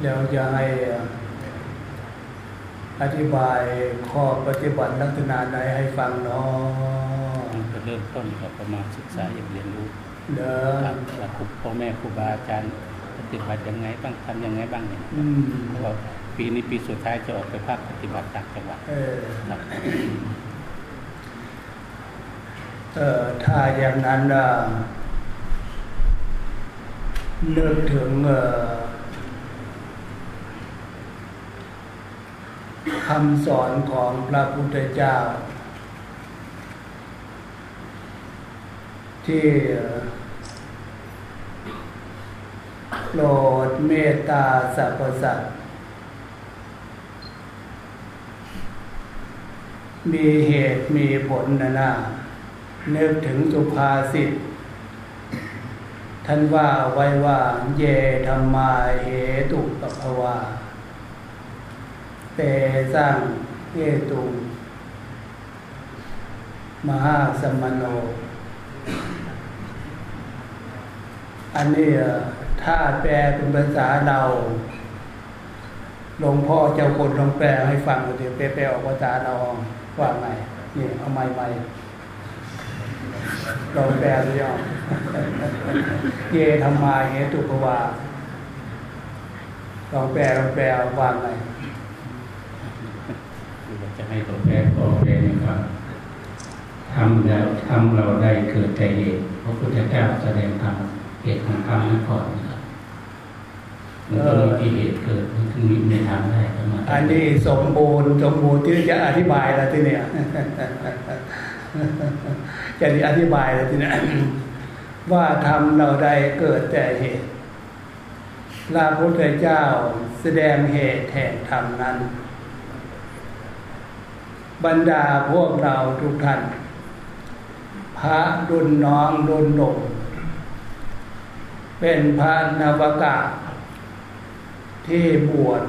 เดี๋ยวจะให้อธิบายข้อปฏิบัติลักษณะไหนให้ฟังเนาะมันก็เริ่มต้นกับประมาณศึกษาอย่างเรียนรู้เด้อหลักครูพ่อแม่ครูบาอาจารย์ปฏิบัติยังไงบ้างทำยังไงบ้างเนี่ยอืมเพราะว่าปีนี้ปีสุดท้ายจะออกไปภาคปฏิบัติต่างจังหวัดเออครับ เออถ้าอย่างนั้นนึกถึงคำสอนของพระพุทธเจ้า ที่โปรดเมตตาสรรพสัตว์มีเหตุมีผลนะนะ นึกถึงสุภาษิตท่านว่าไว้ว่าเยธรรมาเหตุปภวาเตสร้างเหตุมหาสมโน อันนี้ถ้าแปลเป็นภาษาเราหลวงพ่อเจ้าคนลองแปลให้ฟังดูดิแปลแปลออกภาษาเราว่าไงนี่เอาไม้ไม้ลองแปลดูย่อเยธรรมาเหตุปวาลองแปลลองแปลว่าไงคือว่าจะให้ให้ตัวแปรก็แปรนะครับทำแล้วทำเราได้เกิดแต่เหตุพระพุทธเจ้าแสดงธรรมเหตุของธรรมนั้นก่อนนะครับมันก็มีที่เหตุเกิดมันถึงมีในธรรมได้ประมาณอันนี้สมบูรณ์สมบูรณ์ที่จะอธิบายแล้วที่เนี่ย จะอธิบายแล้วที่เนี่ยว่าทำเราได้เกิดแต่เหตุพระพุทธเจ้าแสดงเหตุแห่งธรรมนั้น บรรดาพวกเราทุกท่าน พระดุลน้องดุลหลงเป็นพระนวกะที่บวช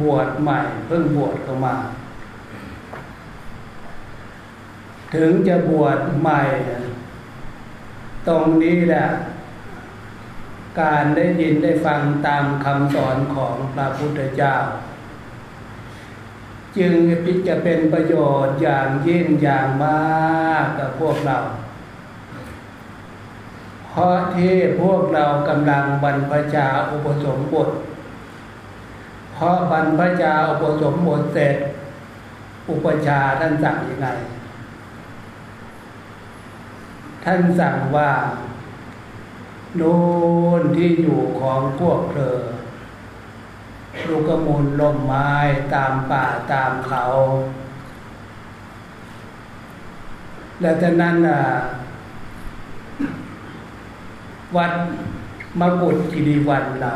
บวชใหม่เพิ่งบวชเข้ามา ถึงจะบวชใหม่ ตรงนี้แหละการได้ยินได้ฟังตามคำสอนของพระพุทธเจ้า จึงจะเป็นประโยชน์อย่างยิ่งอย่างมากกับพวกเรา เพราะที่พวกเรากำลังบรรพชาอุปสมบท เพราะบรรพชาอุปสมบทเสร็จ อุปชาท่านสั่งยังไง ท่านสั่งว่า โน่นที่อยู่ของพวกเธอลูกมูลลมไม้ตามป่าตามเขา และจากนั้นวัดมกุฎกิริวันเรา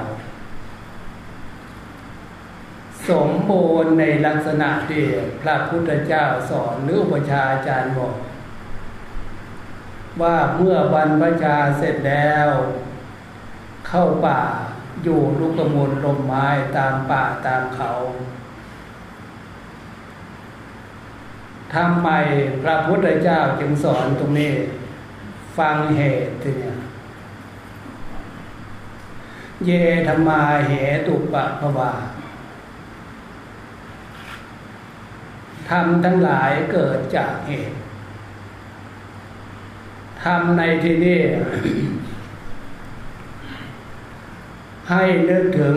สมบูรณ์ในลักษณะที่พระพุทธเจ้าสอนหรืออุปชาอาจารย์บอก ว่าเมื่อบรรพชาเสร็จแล้ว เข้าป่าอยู่ลูกกระมลลมไม้ตามป่าตามเขาทำไมพระพุทธเจ้าจึงสอนตรงนี้ ฟังเหตุเนี่ยเยธรรมาเหตุปะภวาทำทั้งหลายเกิดจากเหตุ ทำในที่นี้ให้นึกถึง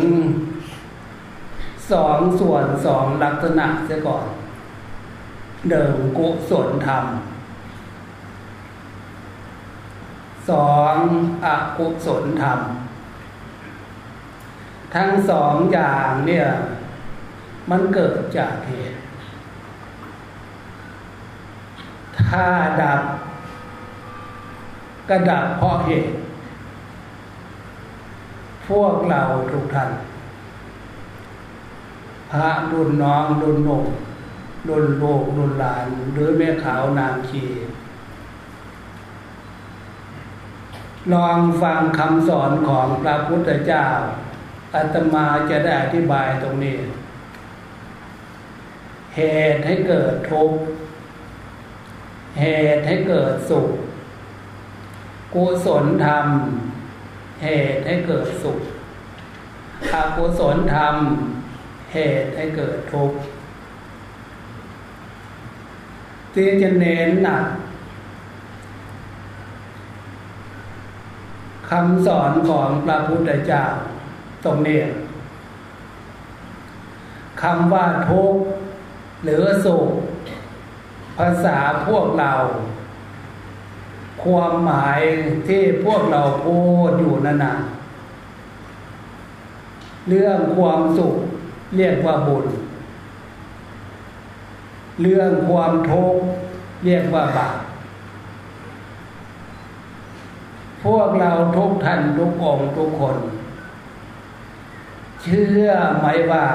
สองส่วนสองลักษณะเสียก่อนเดิมกุศลธรรมสองอกุศลธรรม ทั้งสองอย่างเนี่ย มันเกิดจากเหตุ ถ้าดับ ก็ดับเพราะเหตุ พวกเราทุกท่านพระรุ่นน้องรุ่นหนุ่มรุ่นโลกรุ่นหลาน หรือแม่ขาวนางชีลองฟังคำสอนของพระพุทธเจ้าอาตมาจะได้อธิบายตรงนี้ เหตุให้เกิดทุกข์เหตุให้เกิดสุข กุศลธรรม เหตุให้เกิดสุขอกุศลธรรม เหตุให้เกิดทุกข์ที่จะเน้นหนักคำสอนของพระพุทธเจ้าตรงนี้คำว่าทุกข์หรือสุข ภาษาพวกเรา ความหมายที่พวกเราพูดอยู่นั่นนะเรื่องความสุขเรียกว่าบุญ เรื่องความทุกข์เรียกว่าบาปพวกเราทุกท่านทุกองทุกคน เชื่อไหมว่า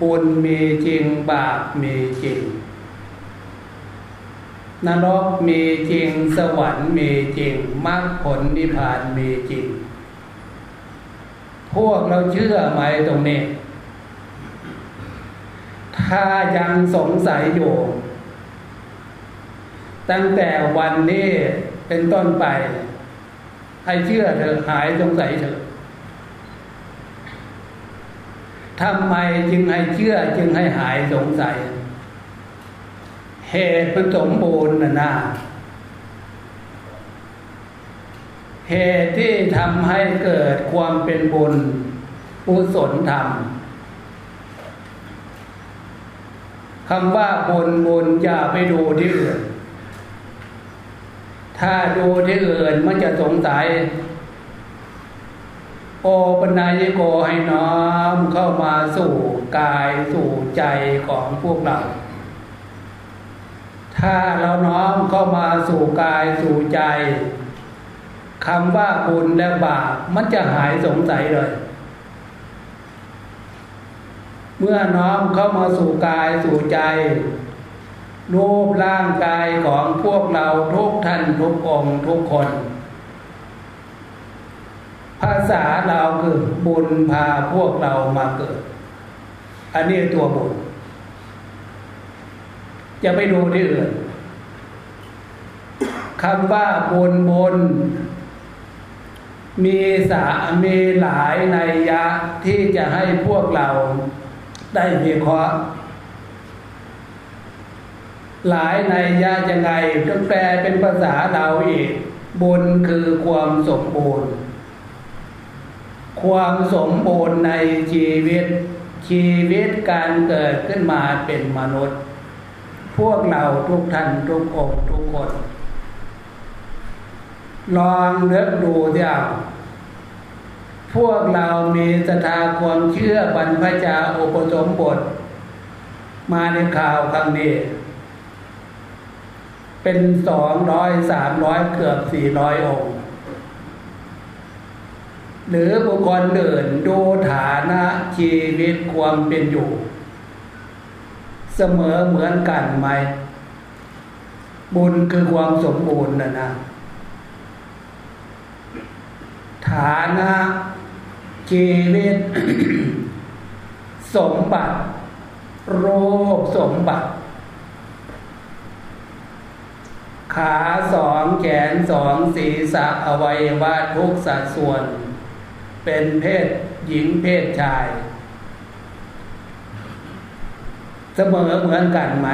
บุญมีจริงบาปมีจริง นรกมีจริงสวรรค์มีจริงมรรคผลนิพพานมีจริง พวกเราเชื่อไหมตรงนี้ ถ้ายังสงสัยอยู่ ตั้งแต่วันนี้เป็นต้นไป ให้เชื่อเถอะหายสงสัยเถอะทำไมจึงให้เชื่อจึงให้หายสงสัยเหตุมันสมบูรณ์นะนะเหตุที่ทำให้เกิดความเป็นบุญกุศลธรรมคำว่าบุญบุญอย่าไปดูที่อื่น ถ้าดูที่อื่นมันจะสงสัย โอปนายโกให้น้อมเข้ามาสู่กายสู่ใจของพวกเรา ถ้าเราน้อมเข้ามาสู่กายสู่ใจคำว่าบุญและบาปมันจะหายสงสัยเลย เมื่อน้อมเข้ามาสู่กายสู่ใจ รูปร่างกายของพวกเราทุกท่านทุกองทุกคน ภาษาเราคือบุญพาพวกเรามาเกิด อันนี้ตัวบุญ จะไปดูที่อื่นคำว่าบุญบุญมีสามีหลายในยยะที่จะให้พวกเราได้มีเคราะห์หลายในยยะยังไงก็แปลเป็นภาษาเราอีกบุญคือความสมบูรณ์ ความสมบูรณ์ในชีวิต ชีวิตการเกิดขึ้นมาเป็นมนุษย์ พวกเราทุกท่านทุกองทุกคน ลองเลือกดูเดียวพวกเรามีศรัทธาความเชื่อบรรพชาอุปสมบท มาในข่าวครั้งนี้ เป็นสองร้อยสามร้อยเกือบสี่ร้อยองค์หรือบุคคลอื่นดูฐานะชีวิตความเป็นอยู่ เสมอเหมือนกันไหม บุญคือความสมบูรณ์นะนะ ฐานะชีวิตสมบัติ โรคสมบัติ ขาสองแขนสองศีรษะอวัยวะทุกสัดส่วน เป็นเพศหญิงเพศชาย เสมอเหมือนกันไหม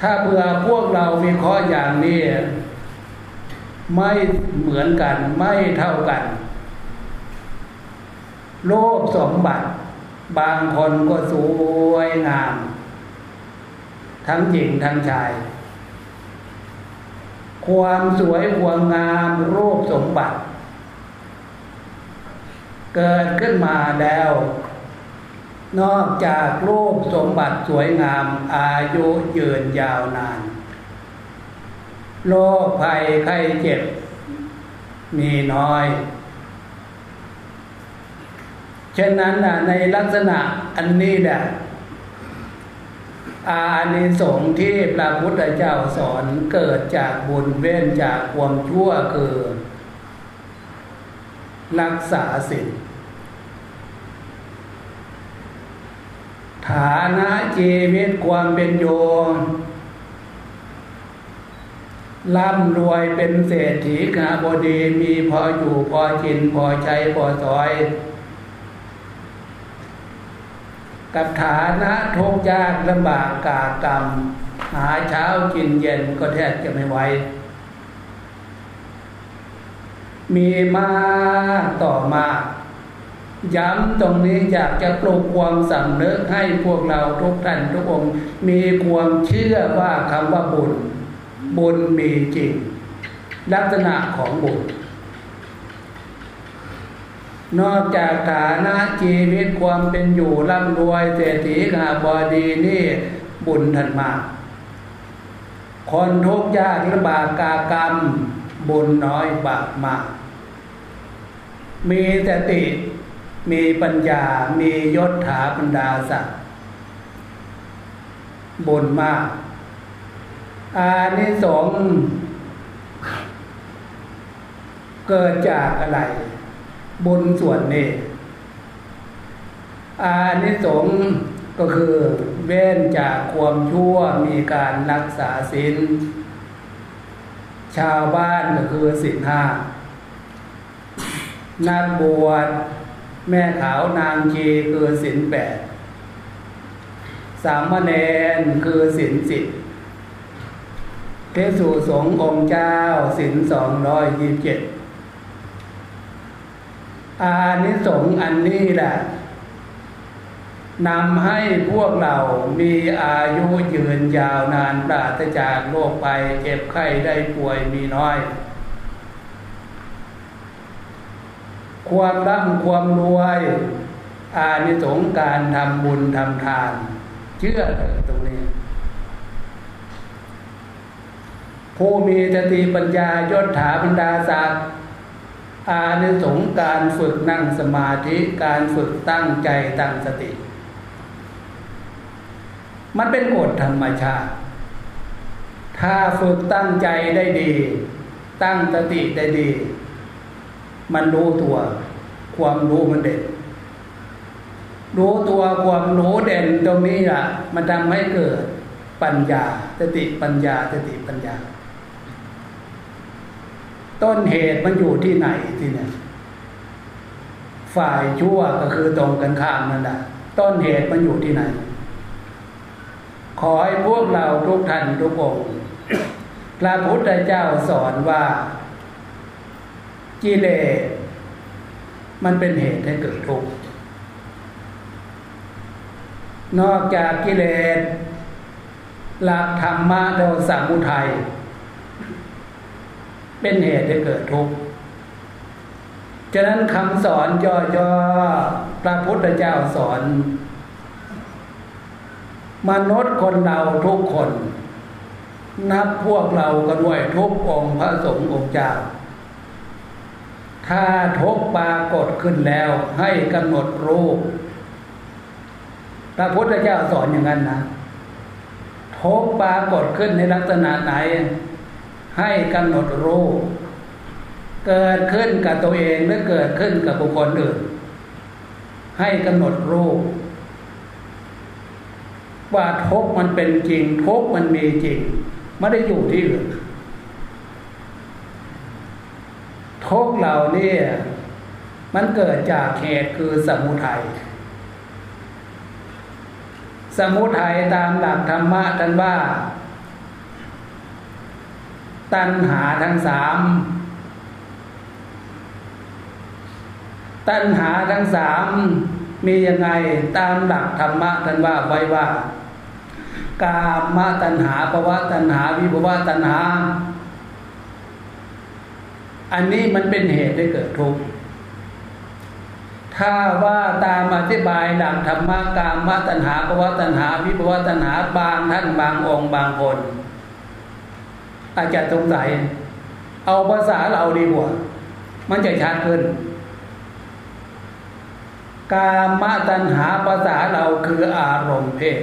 ถ้าเผื่อพวกเรามีข้ออย่างนี้ ไม่เหมือนกันไม่เท่ากัน โลภสมบัติ บางคนก็สวยงาม ทั้งหญิงทั้งชาย ความสวยความงามรูปสมบัติ เกิดขึ้นมาแล้ว นอกจากรูปสมบัติสวยงามอายุยืนยาวนาน โรคภัยไข้เจ็บ มีน้อยฉะนั้นในลักษณะอันนี้แหละอานิสงส์ที่พระพุทธเจ้าสอนเกิดจากบุญเว้นจากความชั่วคือ รักษาศีล ฐานะชีวิตความเป็นอยู่ร่ำรวยเป็นเศรษฐีขาบดีมีพออยู่พอกินพอใช้พอสอย กับฐานะทุกยากลำบากกากรรม หาเช้ากินเย็นก็แทบจะไม่ไหวมีมากต่อมา ย้ำตรงนี้อยากจะปลุกความสำนึกให้พวกเราทุกท่านทุกองค์ มีความเชื่อว่าคำว่าบุญ บุญมีจริง ลักษณะของบุญ นอกจากฐานะชีวิตความเป็นอยู่ร่ำรวยเศรษฐีขาบอดีนี่ บุญทันมาคนทุกข์ยากลำบากกากรรม บุญน้อยบาปมาก มีสติ มีปัญญา มียศถาบรรดาศักดิ์บุญมาก อานิสงส์เกิดจากอะไร บุญส่วนนี้ อานิสงส์ก็คือเว้นจากความชั่วมีการรักษาศีลชาวบ้านก็คือศีลห้านักบวช แม่ขาวนางชีคือศีลแปดสามเณรคือศีลสิบเทสุสงฆ์องค์เจ้าศีลสองร้อยยี่สิบเจ็ดอานิสงส์อันนี้แหละนำให้พวกเรามีอายุยืนยาวนานปราศจากโรคไปเจ็บไข้ได้ป่วยมีน้อย ความร่ำความรวยอานิสงส์การทำบุญทำทาน เชื่อตรงนี้ ผู้มีสติปัญญายศถาบรรดาศักดิ์อานิสงส์การฝึกนั่งสมาธิการฝึกตั้งใจตั้งสติ มันเป็นกฎธรรมชาติ ถ้าฝึกตั้งใจได้ดี ตั้งสติได้ดี มันรู้ตัว ความรู้มันเด่น รู้ตัวความรู้เด่นตรงนี้อะมันทำให้เกิดปัญญาสติปัญญาสติปัญญา ต้นเหตุมันอยู่ที่ไหนที่เนี่ยฝ่ายชั่วก็คือตรงกันข้ามนั่นแหละต้นเหตุมันอยู่ที่ไหน ขอให้พวกเราทุกท่านทุกองค์พระพุทธเจ้าสอนว่า กิเลสมันเป็นเหตุให้เกิดทุกข์นอกจากกิเลสหลักธรรมะโดยสามุทัยเป็นเหตุให้เกิดทุกข์ฉะนั้นคำสอนย่อๆพระพุทธเจ้าสอน มนุษย์คนเราทุกคน นับพวกเราก็ด้วยทุกองพระสงฆ์องค์เจ้า ถ้าทุกปรากฏขึ้นแล้วให้กำหนดรู้พระพุทธเจ้าสอนอย่างนั้นนะทุกปรากฏขึ้นในลักษณะไหน ให้กำหนดรู้เกิดขึ้นกับตัวเองหรือเกิดขึ้นกับบุคคลอื่น ให้กำหนดรู้ว่าทุกมันเป็นจริงทุกมันมีจริงไม่ได้อยู่ที่อื่น ทุกเหล่านี้มันเกิดจากเหตุคือสมุทัย สมุทัยตามหลักธรรมะท่านว่า ตัณหาทั้งสาม ตัณหาทั้งสามมียังไงตามหลักธรรมะท่านว่าไว้ว่ากามตัณหาภวะตัณหาวิภวะตัณหา อันนี้มันเป็นเหตุให้เกิดทุกข์ถ้าว่าตามอธิบายหลักธรรมะกามตัณหาภวะตัณหาวิภวะตัณหาบางท่านบางองค์บางคน อาจจะสงสัย เอาภาษาเราดีกว่า มันจะชัดขึ้น กามตัณหาภาษาเราคืออารมณ์เพศ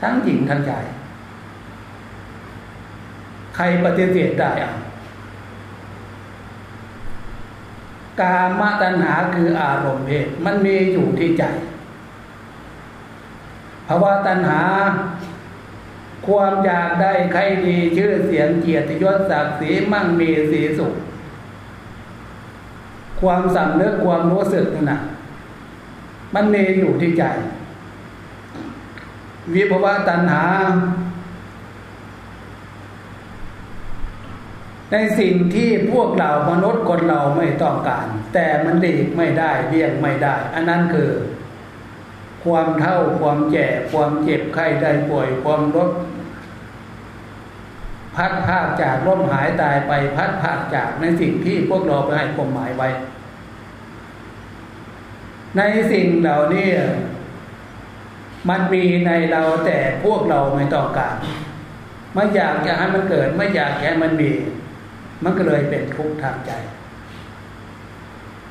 ทั้งหญิงทั้งชายใครปฏิเสธได้อะ กามตัณหาคืออารมณ์เพศมันมีอยู่ที่ใจภาวะตัณหา ความอยากได้ใครดีชื่อเสียงเกียรติยศศักดิ์ศรีมั่งมีสีสุข ความสำนึกความรู้สึกนั่นนะมันมีอยู่ที่ใจ วิภาวะตัณหา ในสิ่งที่พวกเรามนุษย์คนเราไม่ต้องการ แต่มันหลีกไม่ได้เลี่ยงไม่ได้ อันนั้นคือ ความเท่าความแก่ความเจ็บไข้ได้ป่วย ความลดพัดภาคจากร่มหายตายไปพัดภาคจากในสิ่งที่พวกเราไปให้ความหมายไว้ ในสิ่งเหล่านี้มันมีในเราแต่พวกเราไม่ต้องการไม่อยากจะให้มันเกิด ไม่อยากให้มันมี มันก็เลยเป็นทุกข์ทางใจ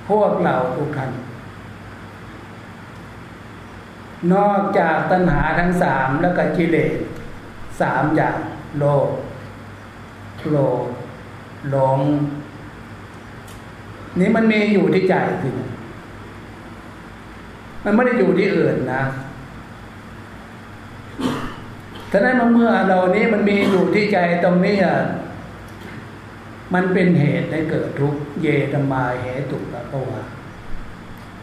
พวกเราทุกท่านนอกจากตัณหาทั้งสามแล้วก็กิเลสสามอย่างโลภโกรธหลง นี่มันมีอยู่ที่ใจสิมันไม่ได้อยู่ที่อื่นนะฉะนั้นเมื่อเรานี้มันมีอยู่ที่ใจตรงนี้อะ มันเป็นเหตุให้เกิดทุกข์เยธรรมาเหตุปะปะวะ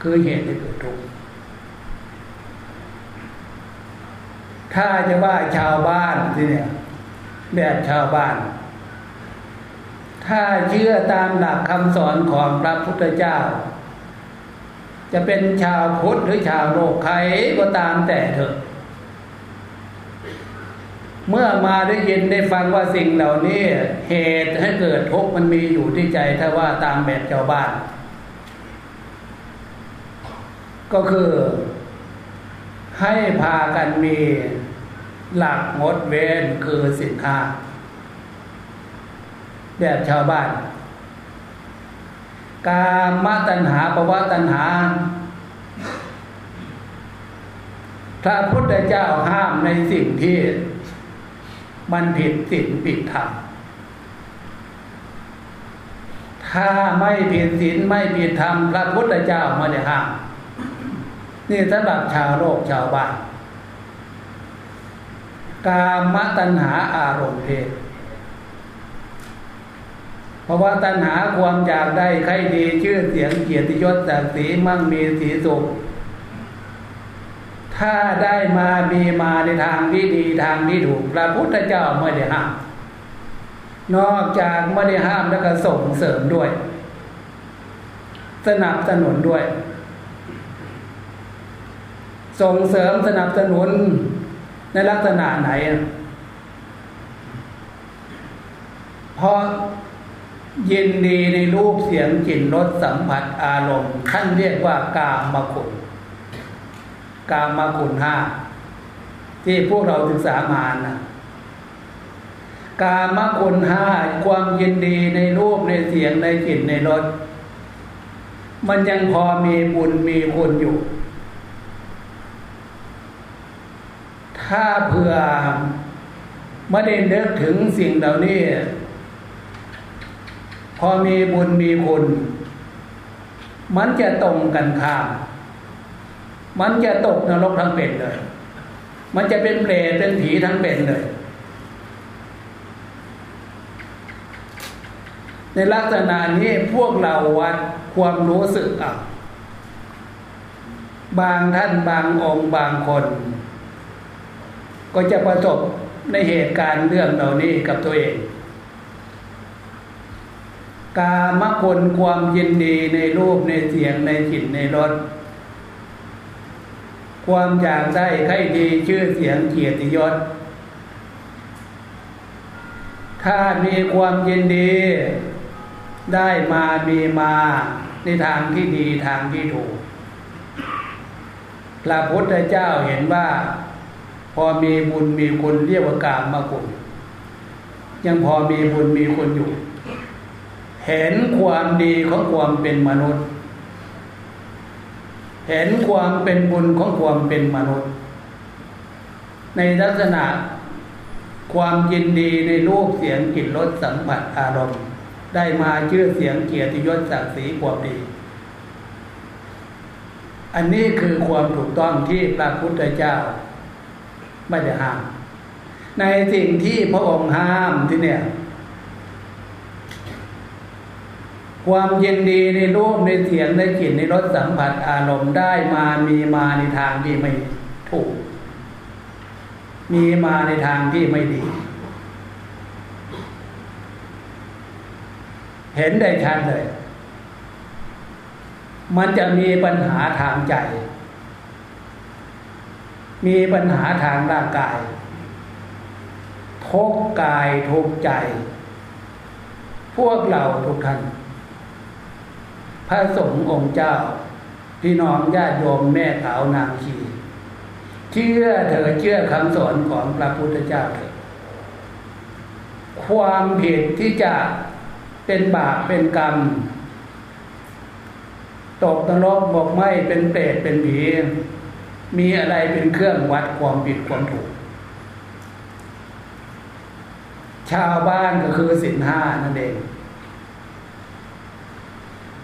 คือเหตุให้เกิดทุกข์ถ้าจะว่าชาวบ้านที่เนี่ย แบบชาวบ้าน ถ้าเชื่อตามหลักคำสอนของพระพุทธเจ้า จะเป็นชาวพุทธหรือชาวโลกใครก็ตามแต่เถอะ เมื่อมาได้ยินได้ฟังว่าสิ่งเหล่านี้เหตุให้เกิดทุกข์มันมีอยู่ที่ใจถ้าว่าตามแบบชาวบ้าน ก็คือให้พากันมีหลักงดเว้นคือสินค้าแบบชาวบ้าน กามตัณหาภวะตัณหาพระพุทธเจ้าห้ามในสิ่งที่ มันผิดศีลผิดธรรมถ้าไม่ผิดศีลไม่ผิดธรรมพระพุทธเจ้าไม่ได้ห้ามนี่สำหรับชาวโลกชาวบ้านกามตัณหาอารมณ์เพศเพราะว่าตัณหาความอยากได้ใครดีชื่อเสียงเกียรติยศศักดิ์ศรีมั่งมีสีสุข ถ้าได้มามีมาในทางที่ดีทางที่ถูกพระพุทธเจ้าไม่ได้ห้าม นอกจากไม่ได้ห้ามแล้วก็ส่งเสริมด้วย สนับสนุนด้วย ส่งเสริมสนับสนุนในลักษณะไหนเพราะยินดีในรูปเสียงกลิ่นรสสัมผัสอารมณ์ท่านเรียกว่ากามคุณ กามาคุณห้าที่พวกเราศึกษามานะกามคุณห้าความยินดีในรูปในเสียงในกลิ่นในรสมันยังพอมีบุญมีคุณอยู่ ถ้าเผื่อไม่ได้เลิกถึงสิ่งเหล่านี้ พอมีบุญมีคุณ มันจะตรงกันข้าม มันจะตกนรกทั้งเป็นเลย มันจะเป็นเปรตเป็นผีทั้งเป็นเลย ในลักษณะนี้พวกเราวัดความรู้สึกอะบางท่านบางองค์บางคน ก็จะประสบในเหตุการณ์เรื่องเหล่านี้กับตัวเอง กามคุณความยินดีในรูปในเสียงในจิตในรส ความอยากได้ใครดีชื่อเสียงเกียรติยศ ถ้ามีความยินดี ได้มามีมาในทางที่ดีทางที่ถูก พระพุทธเจ้าเห็นว่า พอมีบุญมีคุณเรียกว่ากามมาคุณยังพอมีบุญมีคุณอยู่ เห็นความดีของความเป็นมนุษย์ เห็นความเป็นบุญของความเป็นมนุษย์ ในลักษณะความยินดีในรูปเสียงกลิ่นรสสัมผัสอารมณ์ ได้มาชื่อเสียงเกียรติยศศักดิ์ศรีความดี อันนี้คือความถูกต้องที่พระพุทธเจ้าไม่ได้ห้าม ในสิ่งที่พระองค์ห้ามที่เนี่ย ความยินดีในรูปในเสียงในกลิ่นในรสสัมผัสอารมณ์ได้มามีมาในทางที่ไม่ถูก มีมาในทางที่ไม่ดี เห็นได้ชัดเลย มันจะมีปัญหาทางใจ มีปัญหาทางร่างกายทุกกายทุกใจ พวกเราทุกท่าน พระสงฆ์องค์เจ้า พี่น้องญาติโยมแม่ขาวนางชีเชื่อเถอเชื่อคำสอนของพระพุทธเจ้าเถอะความผิดที่จะเป็นบาปเป็นกรรม ตกนรกบอกไม่เป็นเปรตเป็นผี มีอะไรเป็นเครื่องวัดความผิดความถูก ชาวบ้านก็คือสินห้านั่นเอง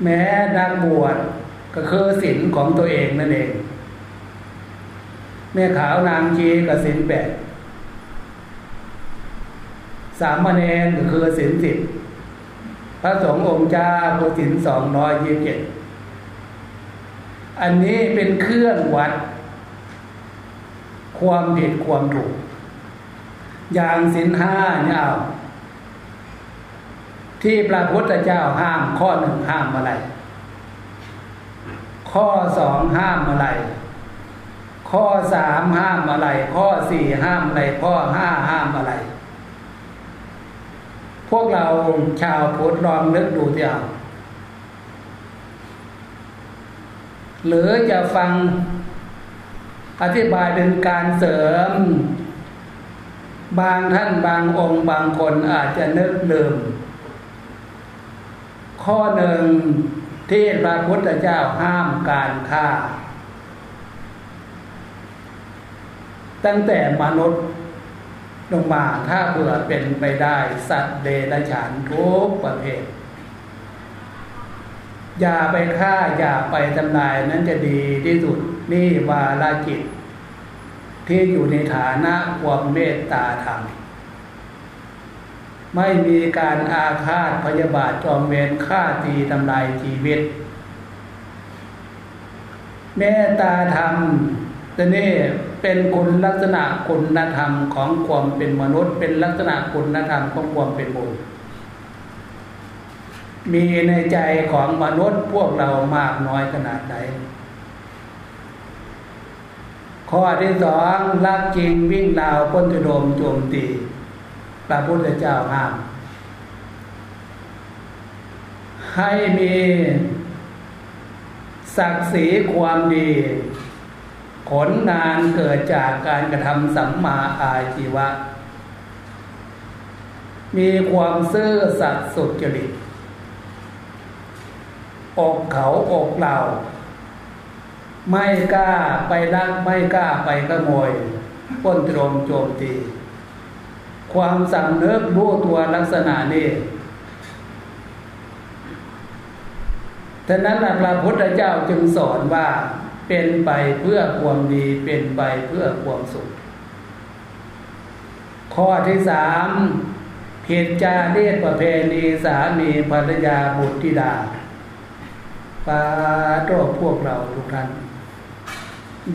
แม้นักบวชก็คือสินของตัวเองนั่นเอง แม่ขาวนางชีกับสินแปดสามเณรก็คือสินสิบพระสงฆ์องค์เจ้าก็สินสองร้อยยี่สิบเจ็ดอันนี้เป็นเครื่องวัด ความผิดความถูก อย่างสินห้าเนี่ยเอา ที่พระพุทธเจ้าห้ามข้อหนึ่งห้ามอะไร ข้อสองห้ามอะไร ข้อสามห้ามอะไร ข้อสี่ห้ามอะไร ข้อห้าห้ามอะไร พวกเราชาวพุทธลองนึกดูเถอะหรือจะฟังอธิบายเป็นการเสริม บางท่านบางองค์บางคนอาจจะนึกลืม ข้อหนึ่งที่พระพุทธเจ้าห้ามการฆ่า ตั้งแต่มนุษย์ลงมาถ้าเผื่อเป็นไปได้สัตว์เดรัจฉานทุกประเภท อย่าไปฆ่าอย่าไปทำลายนั้นจะดีที่สุดนี่วาลาจิต ที่อยู่ในฐานะความเมตตาธรรม ไม่มีการอาฆาตพยาบาทจองเวรฆ่าตีทำลายชีวิต เมตตาธรรมแต่นี่เป็นคุณลักษณะคุณธรรมของความเป็นมนุษย์ เป็นลักษณะคุณธรรมของความเป็นบุญมีในใจของมนุษย์พวกเรามากน้อยขนาดไหนข้อที่สองรักจริงวิ่งราวพ้นจะโดมโจมตี พระพุทธเจ้าห้าม ให้มีศักดิ์ศรีความดี ผลงานเกิดจากการกระทำสัมมาอาชีวะ มีความซื่อสัตย์สุจริตอกเขาอกเราไม่กล้าไปรักไม่กล้าไปขโมยป้นตรงโจมตี ความสำนึกรู้ตัวลักษณะนี้ฉะนั้นพระพุทธเจ้าจึงสอนว่าเป็นไปเพื่อความดีเป็นไปเพื่อความสุข ข้อที่สามผิดจาเรียกประเพณีสามีภรรยาบุตรธิดาปาโตพวกเราทุกท่าน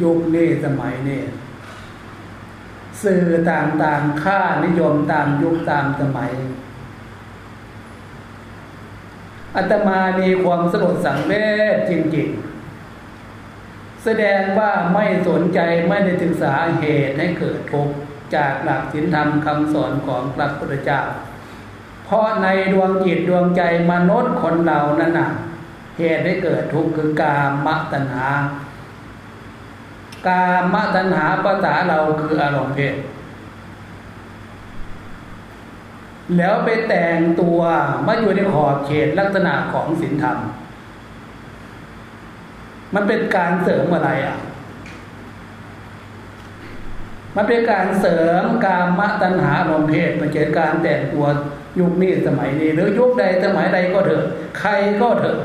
ยุคนี้สมัยนี้ สื่อต่างๆ ค่านิยมตามยุคตามสมัยอาตมามีความสลดสังเวชจริงๆ แสดงว่าไม่สนใจไม่ได้ศึกษาเหตุให้เกิดทุกข์จากหลักศีลธรรมคำสอนของพระพุทธเจ้า เพราะในดวงจิตดวงใจมนุษย์คนเรานั้นน่ะเหตุให้เกิดทุกข์คือกามตัณหา กามตัณหาภาษาเราคืออารมณ์เพศ แล้วไปแต่งตัวมาอยู่ในขอบเขตลักษณะของศีลธรรม มันเป็นการเสริมอะไรอะ มันเป็นการเสริมกามตัณหาอารมณ์เพศมันเกิดการแต่งตัวยุคนี้สมัยนี้ หรือยุคใดสมัยใดก็เถอะ ใครก็เถอะ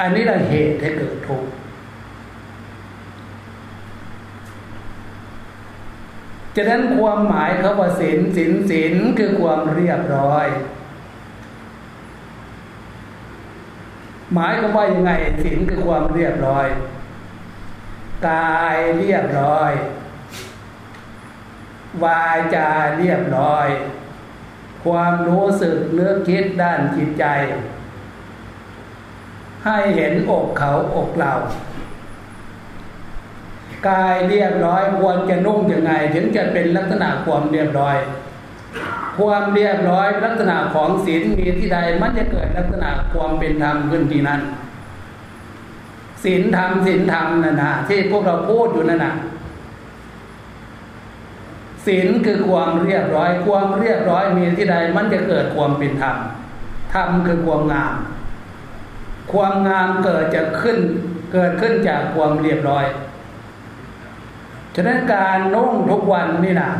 อันนี้ละเหตุให้เกิดทุกข์ะนั้นความหมายเขาว่าศีลศีลศีลคือความเรียบร้อย หมายก็ว่ายังไงศีลคือความเรียบร้อย กายเรียบร้อย วาจาเรียบร้อย ความรู้สึกเนื้อคิดด้านจิตใจ ให้เห็นอกเขาอกเรา กายเรียบร้อยควรจะนุ่งยังไง ถึงจะเป็นลักษณะความเรียบร้อย ความเรียบร้อยลักษณะของศีลมีที่ใดมันจะเกิดลักษณะความเป็นธรรมขึ้นที่นั้นศีลธรรมศีลธรรมนั่นนะที่พวกเราพูดอยู่นั่นนะศีลคือความเรียบร้อย ความเรียบร้อยมีที่ใดมันจะเกิดความเป็นธรรมธรรมคือความงาม ความงามเกิดจะขึ้นเกิดขึ้นจากความเรียบร้อย ฉะนั้นการนุ่งทุกวันนี่นะ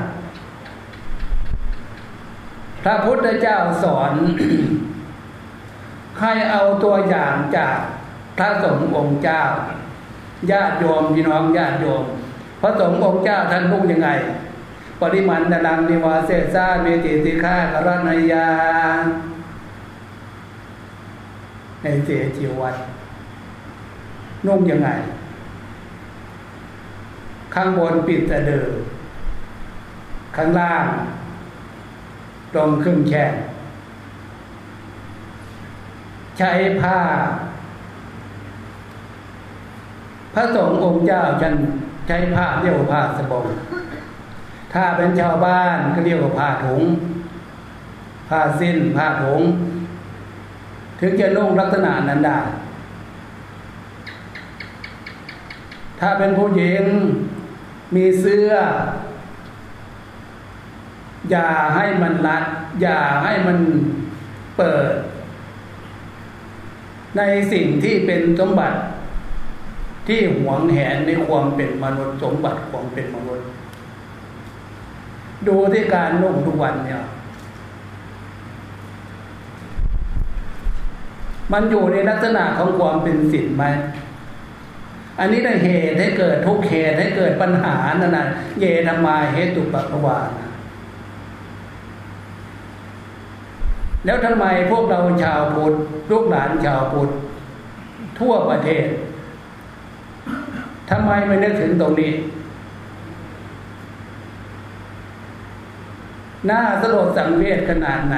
พระพุทธเจ้าสอนให้เอาตัวอย่างจากพระสงฆ์องค์เจ้าญาติโยมพี่น้องญาติโยมพระสงฆ์องค์เจ้าท่านนุ่งยังไง ปริมันดลังนิวาเสซาเมติสิฆากรณยา ในเจจิวัตนุ่งยังไง ข้างบนปิดแต่เดิม ข้างล่าง ตรงครึ่งแขนใช้ผ้า พระสงฆ์องค์เจ้าฉันใช้ผ้าเรียกว่าผ้าสบงถ้าเป็นชาวบ้านก็เรียกว่าผ้าถุง ผ้าสิ้น ผ้าถุง ถึงจะนุ่งลักษณะนั้นได้ถ้าเป็นผู้หญิง มีเสื้อ อย่าให้มันรัด อย่าให้มันเปิด ในสิ่งที่เป็นสมบัติ ที่หวงแหนในความเป็นมนุษย์สมบัติความเป็นมนุษย์ ดูที่การนุ่งทุกวันเนี่ยมันอยู่ในลักษณะของความเป็นศีลไหม อันนี้ได้เหตุให้เกิดทุกเหตุให้เกิดปัญหานั่นนะเยธรรมาเหตุปัปวานะแล้วทำไมพวกเราชาวพุทธลูกหลานชาวพุทธทั่วประเทศทำไมไม่นึกถึงตรงนี้น่าสลดสังเวชขนาดไหน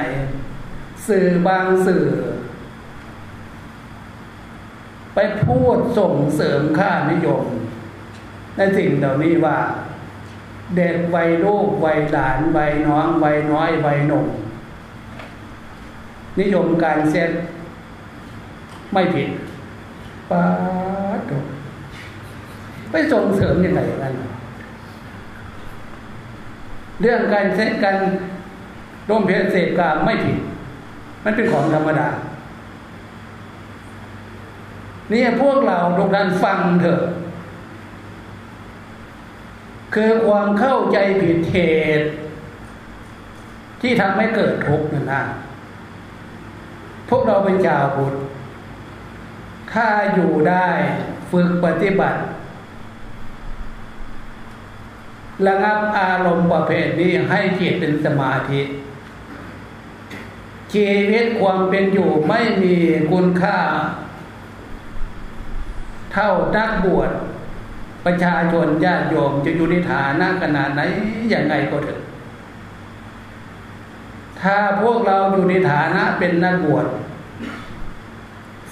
สื่อบางสื่อ ไปพูดส่งเสริมค่านิยม ในสิ่งเหล่านี้ว่า เด็กวัยลูกวัยหลานวัยน้องวัยน้อยวัยหนุ่มนิยมการเซ็ตไม่ผิดป้าตไปส่งเสริมยังไงกันเรื่องการเซ็ตกันร่วมเพศเสพกามไม่ผิด มันเป็นของธรรมดา นี่พวกเราทุกท่านฟังเถอะ คือความเข้าใจผิดเหตุที่ทำให้เกิดทุกข์นั่นนะพวกเราเป็นชาวพุทธถ้าอยู่ได้ฝึกปฏิบัติระงับอารมณ์ประเภทนี้ให้จิตเป็นสมาธิ ชีวิตความเป็นอยู่ไม่มีคุณค่า เท่านักบวชประชาชนญาติโยมจะอยู่ในฐานะขนาดไหนอย่างไงก็เถอะ ถ้าพวกเราอยู่ในฐานะเป็นนักบวช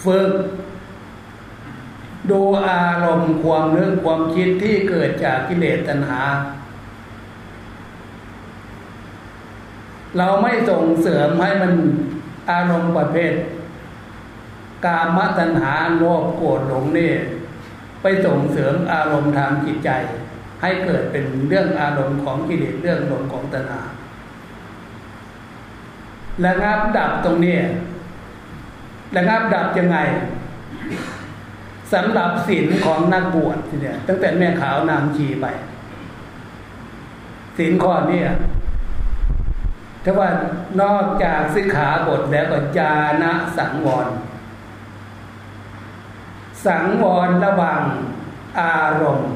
ฝึกดูอารมณ์ความนึกความคิดที่เกิดจากกิเลสตัณหา เราไม่ส่งเสริมให้มันอารมณ์ประเภท กามตัณหาโลภโกรธหลงนี่ไปส่งเสริมอารมณ์ทางจิตใจ ให้เกิดเป็นเรื่องอารมณ์ของกิเลสเรื่องลมของตัณหาระงับดับตรงนี้ระงับดับยังไงสำหรับศีลของนักบวชทีเดียตั้งแต่แม่ขาวนางชีไปศีลข้อนี้ถ้าว่านอกจากสิกขาบทแล้วก็ญาณสังวร สังวรระวังอารมณ์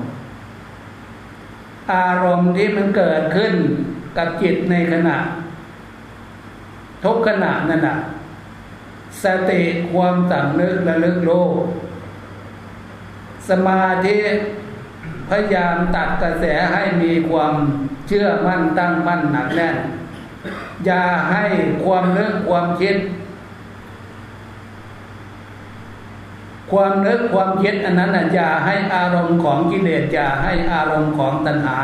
อารมณ์ที่มันเกิดขึ้นกับจิตในขณะ ทุกขณะนั่นนะสติความสำนึกระลึกโลกสมาธิพยายามตัดกระแสให้มีความเชื่อมั่นตั้งมั่นหนักแน่น อย่าให้ความนึกความคิด ความนึกความคิดอันนั้นอย่าให้อารมณ์ของกิเลสอย่าให้อารมณ์ของตัณหา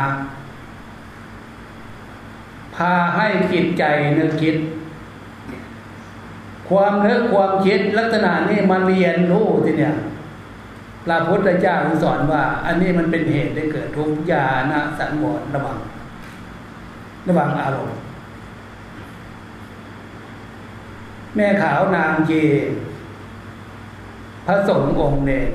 พาให้จิตใจนึกคิด ความนึกความคิดลักษณะนี้มาเรียนรู้ทีเนี่ยพระพุทธเจ้าสอนว่า อันนี้มันเป็นเหตุได้เกิดทุกข์ญาณสังวรระวัง ระวังอารมณ์ แม่ขาวนางเจ พระสงฆ์องค์เนร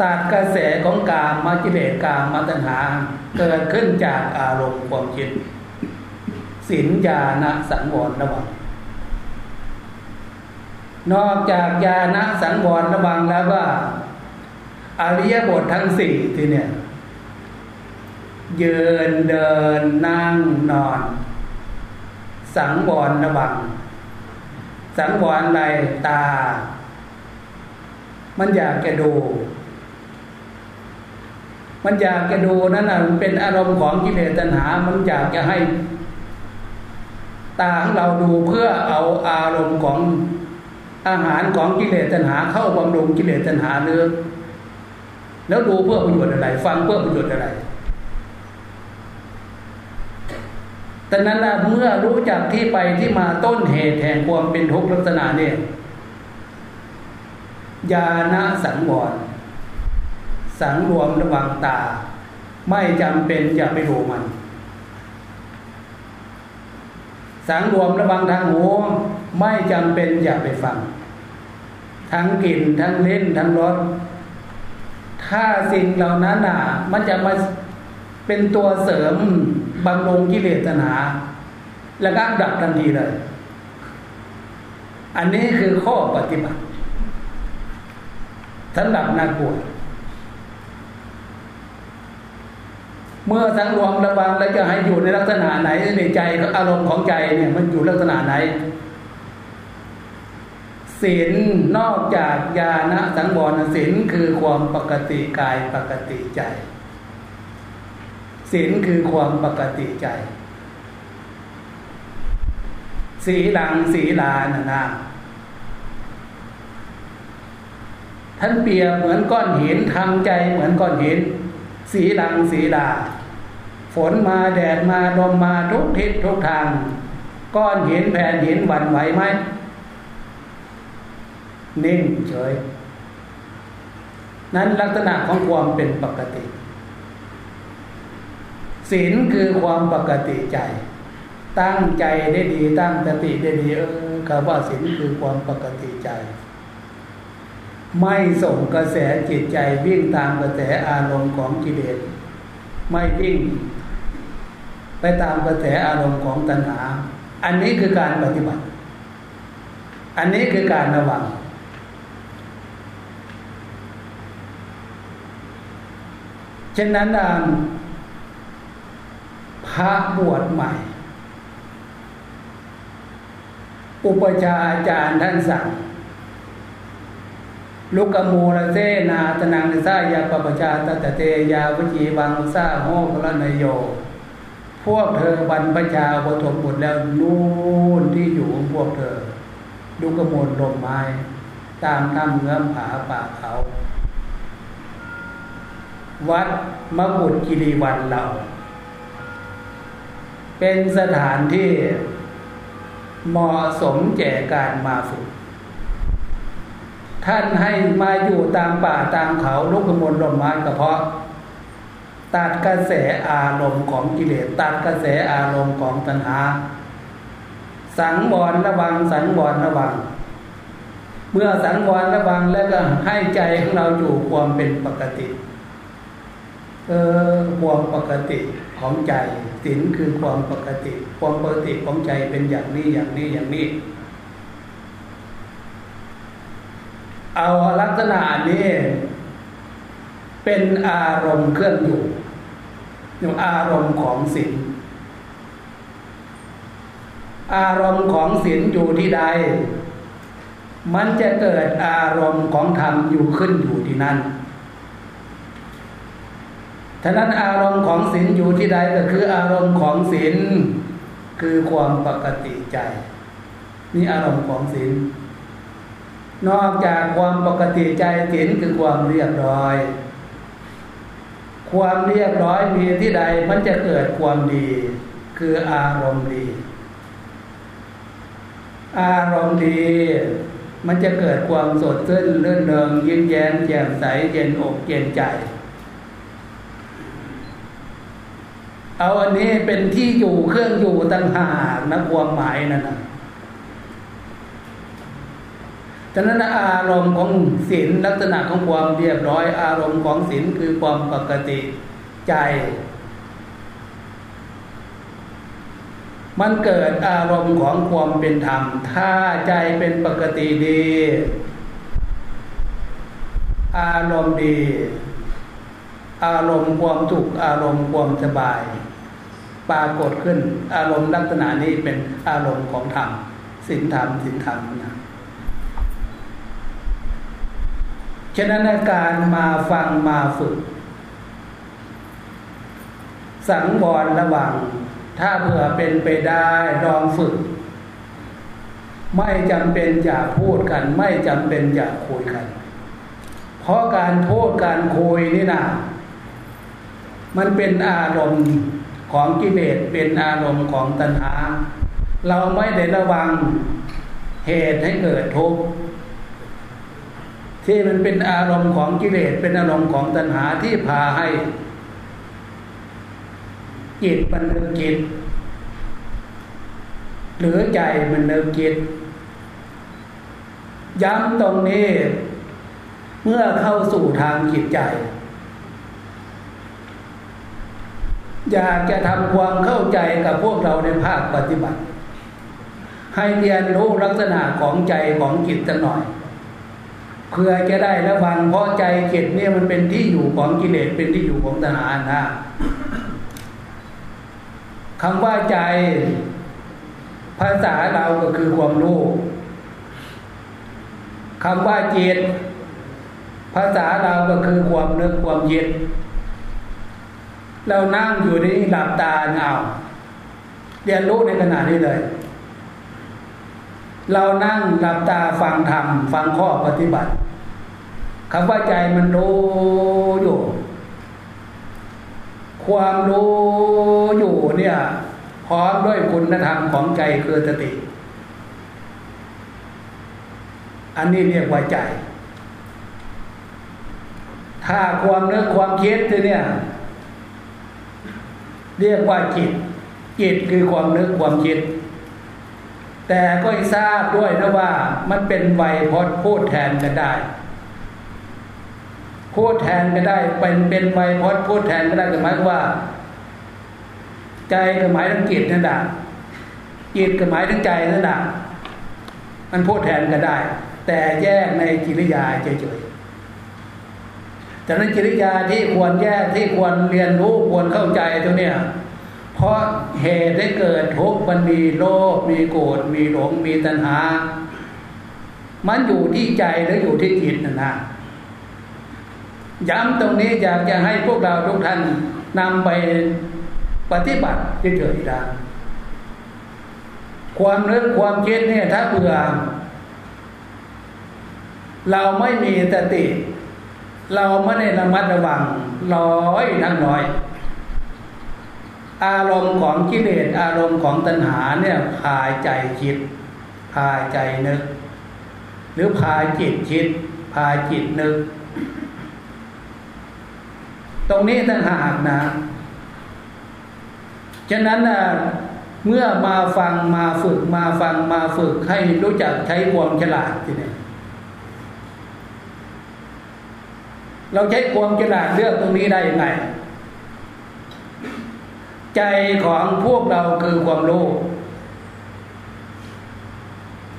ตัดกระแสของกามมากิเลสกามมาตัณหา เกิดขึ้นจากอารมณ์ความคิดสินญาณสังวรระวัง นอกจากญาณสังวรระวังแล้วว่าอริยบททั้งสี่ที่เนี่ยยืนเดินนั่งนอน สังวรระวัง สังวรในตา มันอยากจะดู มันอยากจะดูนั่นน่ะมันเป็นอารมณ์ของกิเลสตัณหา มันอยากจะให้ ตาของเราดูเพื่อเอาอารมณ์ของอาหารของกิเลสตัณหา เข้าบำรุงกิเลสตัณหาเนื้อแล้วดูเพื่อประโยชน์อะไร ฟังเพื่อประโยชน์อะไร แต่นั้นนะเมื่อรู้จักที่ไปที่มาต้นเหตุแห่งความเป็นทุกข์ลักษณะเนี่ยญาณสังวร สังรวมระวังตา ไม่จำเป็นอย่าไปดูมัน สังรวมระวังทางหูไม่จำเป็นอย่าไปฟัง ทั้งกลิ่นทั้งเล่นทั้งรสถ้าสิ่งเหล่านั้นอะ มันจะมาเป็นตัวเสริม บำรุงกิเลสตัณหา แล้วก็ดับทันทีเลย อันนี้คือข้อปฏิบัติสำหรับนักบวชเมื่อสังรวมระวังแล้วจะให้อยู่ในลักษณะไหนในใจอารมณ์ของใจเนี่ยมันอยู่ลักษณะไหนศีลนอกจากญาณสังวรศีลคือความปกติกายปกติใจ ศีลคือความปกติใจ สีหลังสีลานะนะท่านเปียเหมือนก้อนหินทำใจเหมือนก้อนหิน สีหลังสีลา ฝนมาแดดมาลมมาทุกทิศทุกทาง ก้อนหินแผ่นหินหวั่นไหวไหมนิ่งเฉย นั้นลักษณะของความเป็นปกติ ศีลคือความปกติใจ ตั้งใจได้ดีตั้งสติได้ดีเออคำว่าศีลคือความปกติใจ ไม่ส่งกระแสจิตใจวิ่งตามกระแสอารมณ์ของกิเลสไม่วิ่ง ไปตามกระแสอารมณ์ของตัณหา อันนี้คือการปฏิบัติ อันนี้คือการระวังเช่นนั้น พระบวชใหม่ อุปชาอาจารย์ท่านสั่งลุกโมระเซนาตนังนิสายาปปชาตตะเตยาวจีวังซาโหกลนโย พวกเธอบรรพชาบทบุตรแล้วนู่นที่อยู่พวกเธอ ลุกโมลลมไม้ ตามถ้ำเงื้อมผาป่าเขา วัดมะบุตรกิริวันเรา เป็นสถานที่เหมาะสมแก่การมาฝึก ท่านให้มาอยู่ตามป่าตามเขาลุกขมลลมไม้ก็เพาะ ตัดกระแสอารมณ์ของกิเลสตัดกระแสอารมณ์ของตัณหา สังวรระวังสังวรระวัง เมื่อสังวรระวังแล้วก็ให้ใจของเราอยู่ความเป็นปกติเออความปกติของใจ ศีลคือความปกติ ความปกติของใจเป็นอย่างนี้อย่างนี้อย่างนี้ เอาลักษณะนี้ เป็นอารมณ์เครื่องอยู่อยู่อารมณ์ของศีลอารมณ์ของศีลอยู่ที่ใด มันจะเกิดอารมณ์ของธรรมอยู่ขึ้นอยู่ที่นั่น ฉะนั้นอารมณ์ของศีลอยู่ที่ใดก็คืออารมณ์ของศีลคือความปกติใจ นี่อารมณ์ของศีลนอกจากความปกติใจศีลคือความเรียบร้อย ความเรียบร้อยมีที่ใดมันจะเกิดความดี คืออารมณ์ดี อารมณ์ดีมันจะเกิดความสดชื่นเลื่อนเริงยิ้มแย้มแจ่มใสเย็นอกเย็นใจ เอาอันนี้เป็นที่อยู่เครื่องอยู่ต่างหากนะความหมายนั่นนะฉะนั้นอารมณ์ของศีลลักษณะของความเรียบร้อย อารมณ์ของศีลคือความปกติใจ มันเกิดอารมณ์ของความเป็นธรรม ถ้าใจเป็นปกติดี อารมณ์ดี อารมณ์ความสุขอารมณ์ความสบาย ปรากฏขึ้น อารมณ์ลักษณะนี้เป็นอารมณ์ของธรรมสินธรรมสินธรรมนะฉะนั้นการมาฟังมาฝึก สังวรระวัง ถ้าเผื่อเป็นไปได้ลองฝึก ไม่จำเป็นอย่าพูดกัน ไม่จำเป็นอย่าคุยกัน เพราะการพูดการคุยนี่นะ มันเป็นอารมณ์ของกิเลสเป็นอารมณ์ของตัณหา เราไม่ได้ระวังเหตุให้เกิดทุกข์ที่มันเป็นอารมณ์ของกิเลสเป็นอารมณ์ของตัณหาที่พาให้ จิตมันนึกคิดหรือใจมันนึกคิดย้ำตรงนี้ เมื่อเข้าสู่ทางจิตใจ อยากจะทำความเข้าใจกับพวกเราในภาคปฏิบัติ ให้เรียนรู้ลักษณะของใจของจิตสักหน่อยเพื่อจะได้ระวังเพราะใจเจ็ดเนี่ยมันเป็นที่อยู่ของกิเลสเป็นที่อยู่ของตัณหานะคำว่าใจ ภาษาเราก็คือความรู้คำว่าจิต ภาษาเราก็คือความนึกความยึด เรานั่งอยู่นี่หลับตาเอาเรียนรู้ในขณะนี้เลย เรานั่งหลับตาฟังธรรมฟังข้อปฏิบัติคำว่าใจมันรู้อยู่ความรู้อยู่เนี่ยพร้อมด้วยคุณธรรมของใจคือสติ อันนี้เรียกว่าใจ ถ้าความนึกความคิดเนี่ย เรียกว่าจิต จิตคือความนึกความคิด แต่ก็ทราบด้วยนะว่ามันเป็นไวยพจน์พูดแทนกันได้พูดแทนก็ได้ เป็นเป็นไวยพจน์พูดแทนก็ได้หมายว่า ใจก็หมายถึงจิตนั่นแหละจิตก็หมายถึงใจนั่นแหละมันพูดแทนก็ได้ แต่แยกในกิริยาเฉย ๆแต่นั้นกิริยาที่ควรแยกที่ควรเรียนรู้ควรเข้าใจตัวเนี้ยเพราะเหตุได้เกิดทุกข์มันมีโลภมีโกรธมีหลงมีตัณหา มันอยู่ที่ใจหรืออยู่ที่จิตนะนะย้ำตรงนี้อยากจะให้พวกเราทุกท่านนำไปปฏิบัติที่เฉยๆได้ความนึกความคิดเนี่ยถ้าเผื่อ เราไม่มีสติ เราไม่ได้ระมัดระวังร้อยทั้งน้อย อารมณ์ของกิเลสอารมณ์ของตัณหาเนี่ยพาใจคิด พาใจนึก หรือพาจิตคิด พาจิตนึก ตรงนี้ต่างหากนะฉะนั้นนะเมื่อมาฟังมาฝึกมาฟังมาฝึกให้รู้จักใช้ความฉลาดทีนี้ เราใช้ความฉลาดเลือกตรงนี้ได้ยังไงใจของพวกเราคือความรู้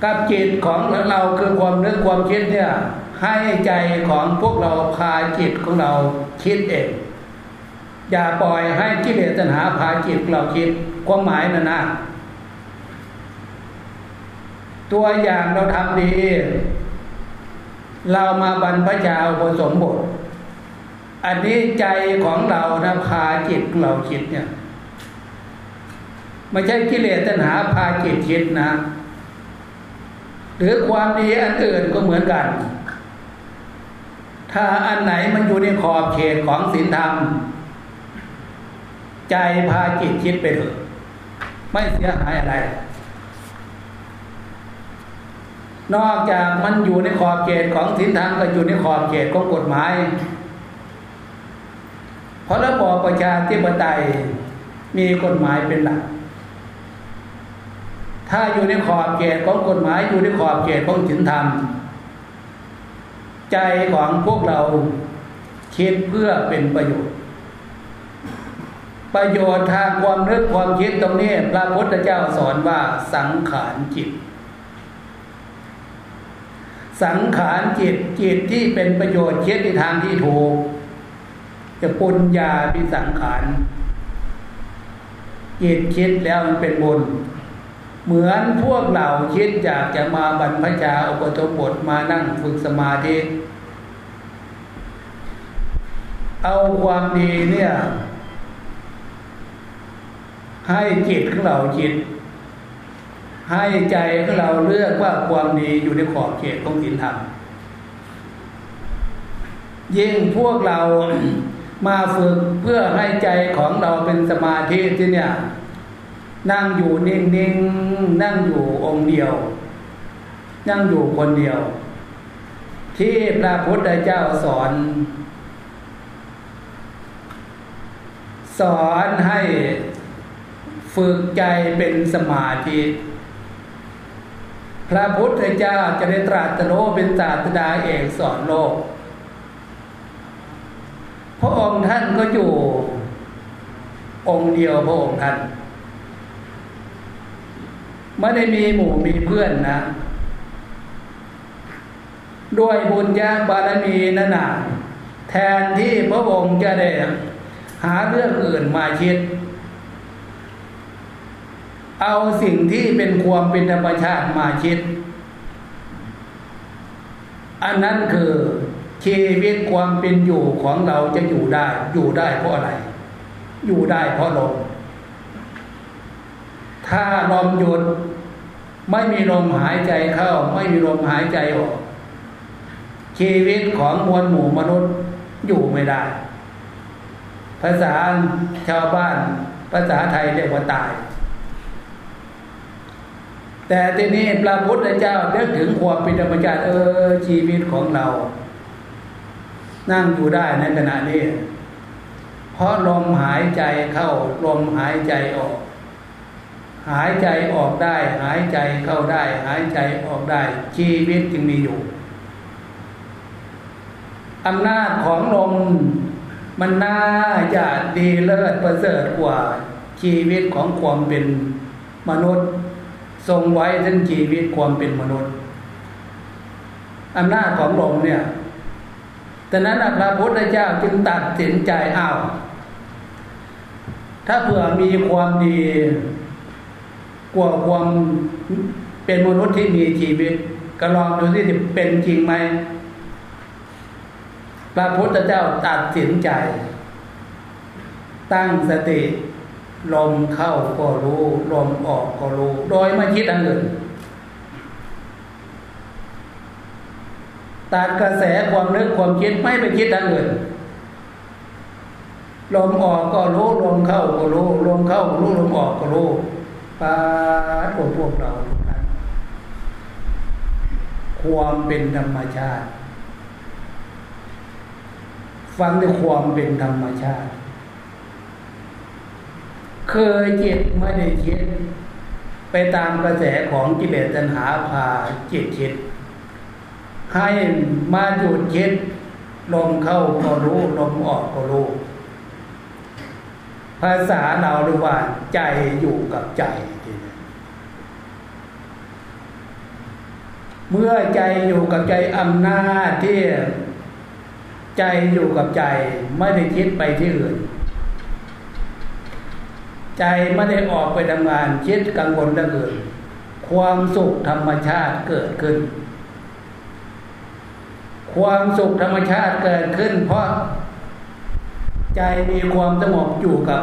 กับจิตของเราคือความนึกความคิดเนี่ยให้ใจของพวกเราพาจิตของเราคิดเอง อย่าปล่อยให้กิเลสตัณหาพาจิตเราคิดความหมายนะนะตัวอย่างเราทำดี เรามาบรรพชาอุปสมบท อันนี้ใจของเรานะพาจิตเราคิดเนี่ยไม่ใช่กิเลสตัณหาพาจิตคิดนะ หรือความดีอันอื่นก็เหมือนกัน ถ้าอันไหนมันอยู่ในขอบเขตของศีลธรรม ใจพาจิตคิดไปเถอะ ไม่เสียหายอะไร นอกจากมันอยู่ในขอบเขตของศีลธรรมก็อยู่ในขอบเขตของกฎหมาย เพราะระบอบประชาธิปไตยมีกฎหมายเป็นหลัก ถ้าอยู่ในขอบเขตของกฎหมายอยู่ในขอบเขตของศีลธรรม ใจของพวกเราคิดเพื่อเป็นประโยชน์ ประโยชน์ทางความนึกความคิดตรงนี้พระพุทธเจ้าสอนว่าสังขารจิต สังขารจิตจิตที่เป็นประโยชน์คิดในทางที่ถูก จะปุญญาพิสังขารจิตคิดแล้วมันเป็นบุญ เหมือนพวกเราคิดอยากจะมาบรรพชาอุปสมบทมานั่งฝึกสมาธิ เอาความดีเนี่ย ให้จิตของเราจิต ให้ใจของเราเลือกว่าความดีอยู่ในขอบเขตของศีลธรรมยิ่งพวกเรา มาฝึกเพื่อให้ใจของเราเป็นสมาธิที่เนี่ย นั่งอยู่นิ่งๆนั่งอยู่องค์เดียว นั่งอยู่คนเดียว ที่พระพุทธเจ้าสอน สอนให้ฝึกใจเป็นสมาธิ พระพุทธเจ้าจะได้ตรัสโลเป็นศาสดาเอกสอนโลก พระองค์ท่านก็อยู่ องค์เดียวพระองค์ท่านไม่ได้มีหมู่มีเพื่อนนะ ด้วยบุญญาบารมีนั่นนะแทนที่พระองค์จะได้หาเรื่องอื่นมาคิด เอาสิ่งที่เป็นความเป็นธรรมชาติมาคิด อันนั้นคือ ชีวิตความเป็นอยู่ของเราจะอยู่ได้ อยู่ได้เพราะอะไร อยู่ได้เพราะลม ถ้าลมหยุด ไม่มีลมหายใจเข้า ไม่มีลมหายใจออก ชีวิตของมวลหมู่มนุษย์อยู่ไม่ได้ ภาษาชาวบ้าน ภาษาไทยเรียกว่าตาย แต่ทีนี้พระพุทธเจ้าเนึกถึงความเป็นธรรมชาติเออชีวิตของเรา นั่งอยู่ได้ในขณะนี้ เพราะลมหายใจเข้าลมหายใจออก หายใจออกได้ หายใจเข้าได้ หายใจออกได้ ชีวิตจึงมีอยู่อำนาจของลมมันน่าจะดีเลิศประเสริฐกว่าชีวิตของความเป็นมนุษย์ ทรงไว้ทั้งชีวิตความเป็นมนุษย์อำนาจของลมเนี่ย แต่นั้นพระพุทธเจ้าจึงตัดสินใจเอาถ้าเผื่อมีความดีกว่าความเป็นมนุษย์ที่มีชีวิตก็ลองดูที่เป็นจริงไหมพระพุทธเจ้าตัดสินใจ ตั้งสติ ลมเข้าก็รู้ ลมออกก็รู้ โดยไม่คิดอันอื่น ตัดกระแสความนึกความคิดไม่ไปคิดอันอื่นลมออกก็รู้ลมเข้าก็รู้ลมเข้าก็รู้ลมออกก็รู้ปาดพวกเราทุกท่านความเป็นธรรมชาติ ฟังด้วยความเป็นธรรมชาติ เคยจิตไม่ได้คิดไปตามกระแสของกิเลสตัณหาพาจิตคิด ให้มาหยุดคิดลมเข้าก็รู้ลมออกก็รู้ ภาษาเราเรียกว่า ใจอยู่กับใจเมื่อใจอยู่กับใจอำนาจที่ใจอยู่กับใจไม่ได้คิดไปที่อื่น ใจไม่ได้ออกไปทำงานคิดกังวลเรื่องอื่น ความสุขธรรมชาติเกิดขึ้น ความสุขธรรมชาติเกิดขึ้น เพราะใจมีความสงบอยู่กับ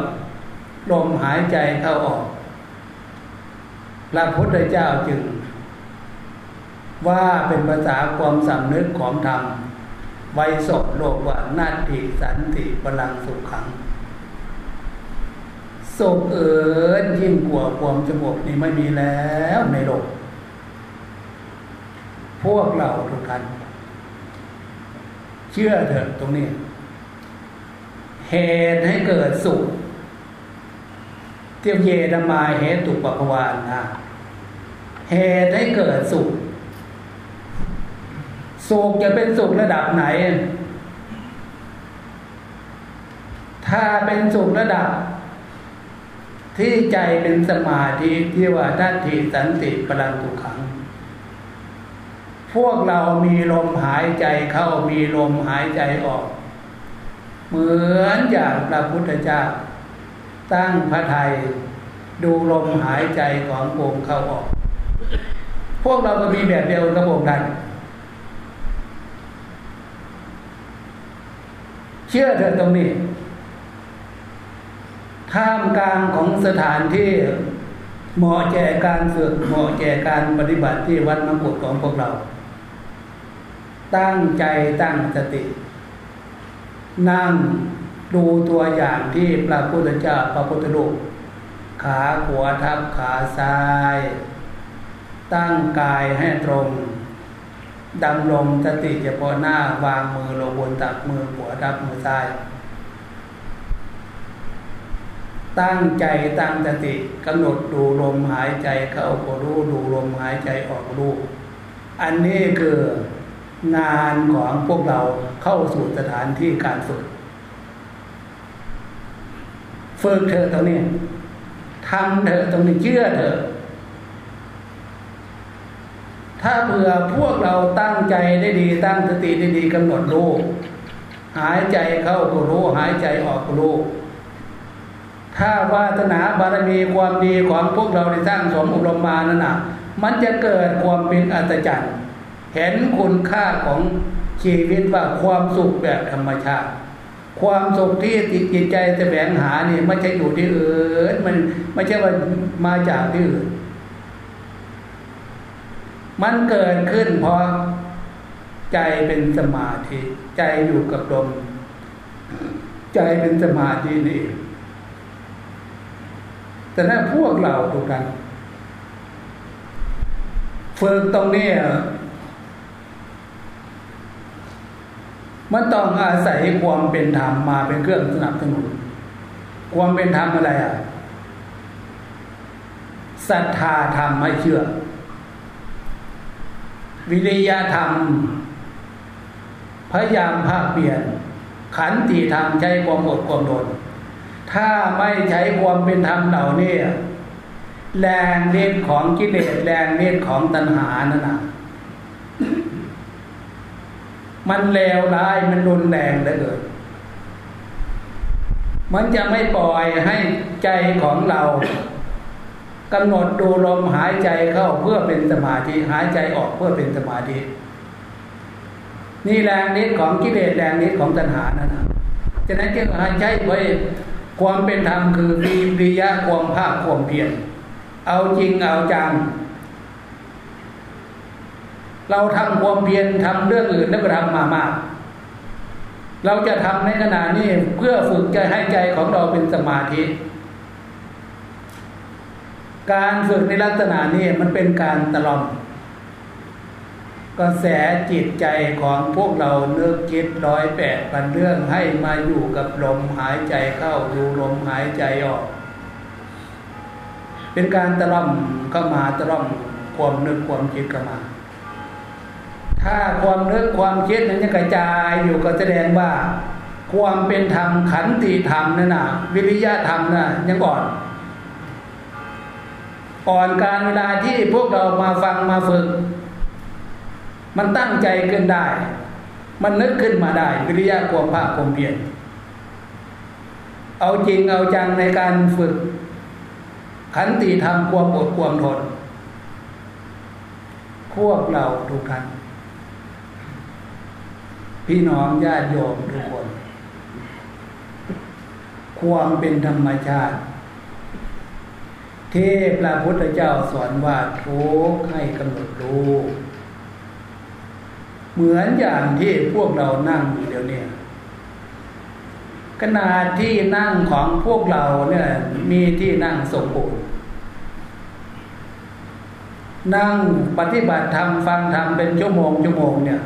ลมหายใจเข้าออกพระพุทธเจ้าจึง ว่าเป็นภาษาความสำนึกของธรรมไว้สบโลกว่านาทีสันติพลังสุขขังสุขเอิญยิ่งกว่าความสงบนี่ไม่มีแล้วในโลก พวกเราทุกท่าน ชื่อเถอะตรงนี้ เหตุให้เกิดสุข เทียมเยธมาเหตุตุปปวานนะเหตุให้เกิดสุข สุขจะเป็นสุขระดับไหน ถ้าเป็นสุขระดับ ที่ใจเป็นสมาธิที่ว่าทัตถิสันติพลังสุขัง พวกเรามีลมหายใจเข้ามีลมหายใจออก เหมือนอย่างพระพุทธเจ้า ตั้งพระไทยดูลมหายใจของโงเข้าออก พวกเราก็มีแบบเดียวกับองค์นั้นเชื่อเถอะตรงนี้ท่ามกลางของสถานที่เหมาะแก่การฝึกเหมาะแก่การปฏิบัติที่วัดมงกุฎของพวกเรา ตั้งใจตั้งสติ นั่งดูตัวอย่างที่พระพุทธเจ้าพระพุทธรูปขาขวาทับขาซ้าย ตั้งกายให้ตรงดำลงสติเฉพาะหน้าวางมือลงบนตักมือขวาทับมือซ้าย ตั้งใจตั้งสติกำหนดดูลมหายใจเข้าก็รู้ดูลมหายใจออกรู้อันนี้คือ งานของพวกเราเข้าสู่สถานที่การฝึกฝึกเธอตรงนี้ทำเถอตรงนี้เชื่อเถอถ้าเผื่อพวกเราตั้งใจได้ดี ตั้งสติได้ดีกำหนดรู้หายใจเข้าก็รู้ หายใจออกก็รู้ถ้าวาสนาบารมีความดีของพวกเราได้สร้างสมอบรมมานั่นน่ะ มันจะเกิดความเป็นอัศจรรย์ เห็นคุณค่าของชีวิตว่าความสุขแบบธรรมชาติ ความสุขที่จิตใจจะแสวงหานี่ไม่ใช่อยู่ที่อื่นมันไม่ใช่ว่ามาจากที่อื่น มันเกิดขึ้นเพราะใจเป็นสมาธิ ใจอยู่กับลมใจเป็นสมาธินี่แต่ถ้าพวกเราทุกกันฝึกตรงนี้ มันต้องอาศัยความเป็นธรรมมาเป็นเครื่องสนับสนุน ความเป็นธรรมอะไรอะศรัทธาธรรมให้เชื่อ วิริยะธรรม พยายามภาคเปลี่ยน ขันติธรรมใช้ความอดความทนถ้าไม่ใช้ความเป็นธรรมเหล่านี้แรงเน้นของกิเลสแรงเน้นของตัณหานั่นนะ มันเลวร้ายมันรุนแรงเหลือเกินมันจะไม่ปล่อยให้ใจของเรากำหนดดูลมหายใจเข้าเพื่อเป็นสมาธิหายใจออกเพื่อเป็นสมาธิ นี่แรงนิดของกิเลสแรงนิดของตัณหานั่นนะฉะนั้นจึงหายใจไว้ความเป็นธรรมคือมีปริยะความภาคความเพียรเอาจริงเอาจัง เราทำความเพียรทำเรื่องอื่นแล้วก็ทำมามาก เราจะทำในขณะนี้เพื่อฝึกใจให้ใจของเราเป็นสมาธิ การฝึกในลักษณะนี้มันเป็นการตลอมกระแสจิตใจของพวกเราเนื้อคิดร้อยแปดพันเรื่องให้มาอยู่กับลมหายใจเข้าดูลมหายใจออก เป็นการตล่อมเข้ามาตล่อมความนึกความคิดเข้ามา ถ้าความนึกความคิดนั้นยังกระจายอยู่ก็แสดงว่า ความเป็นธรรมขันติธรรมนั่นน่ะ วิริยะธรรมน่ะยังอ่อนอ่อนการเวลาที่พวกเรามาฟังมาฝึก มันตั้งใจขึ้นได้ มันนึกขึ้นมาได้ วิริยะความภาคความเพียรเอาจริงเอาจังในการฝึก ขันติธรรมความอดความทนพวกเราทุกท่าน พี่น้องญาติโยมทุกคน ความเป็นธรรมชาติเทพพระพุทธเจ้าสอนว่าทุกให้กำหนดรู้เหมือนอย่างที่พวกเรานั่งอยู่เดี๋ยวนี้ขนาดที่นั่งของพวกเราเนี่ยมีที่นั่งสมบูรณ์นั่งปฏิบัติธรรมฟังธรรมเป็นชั่วโมงชั่วโมงเนี่ย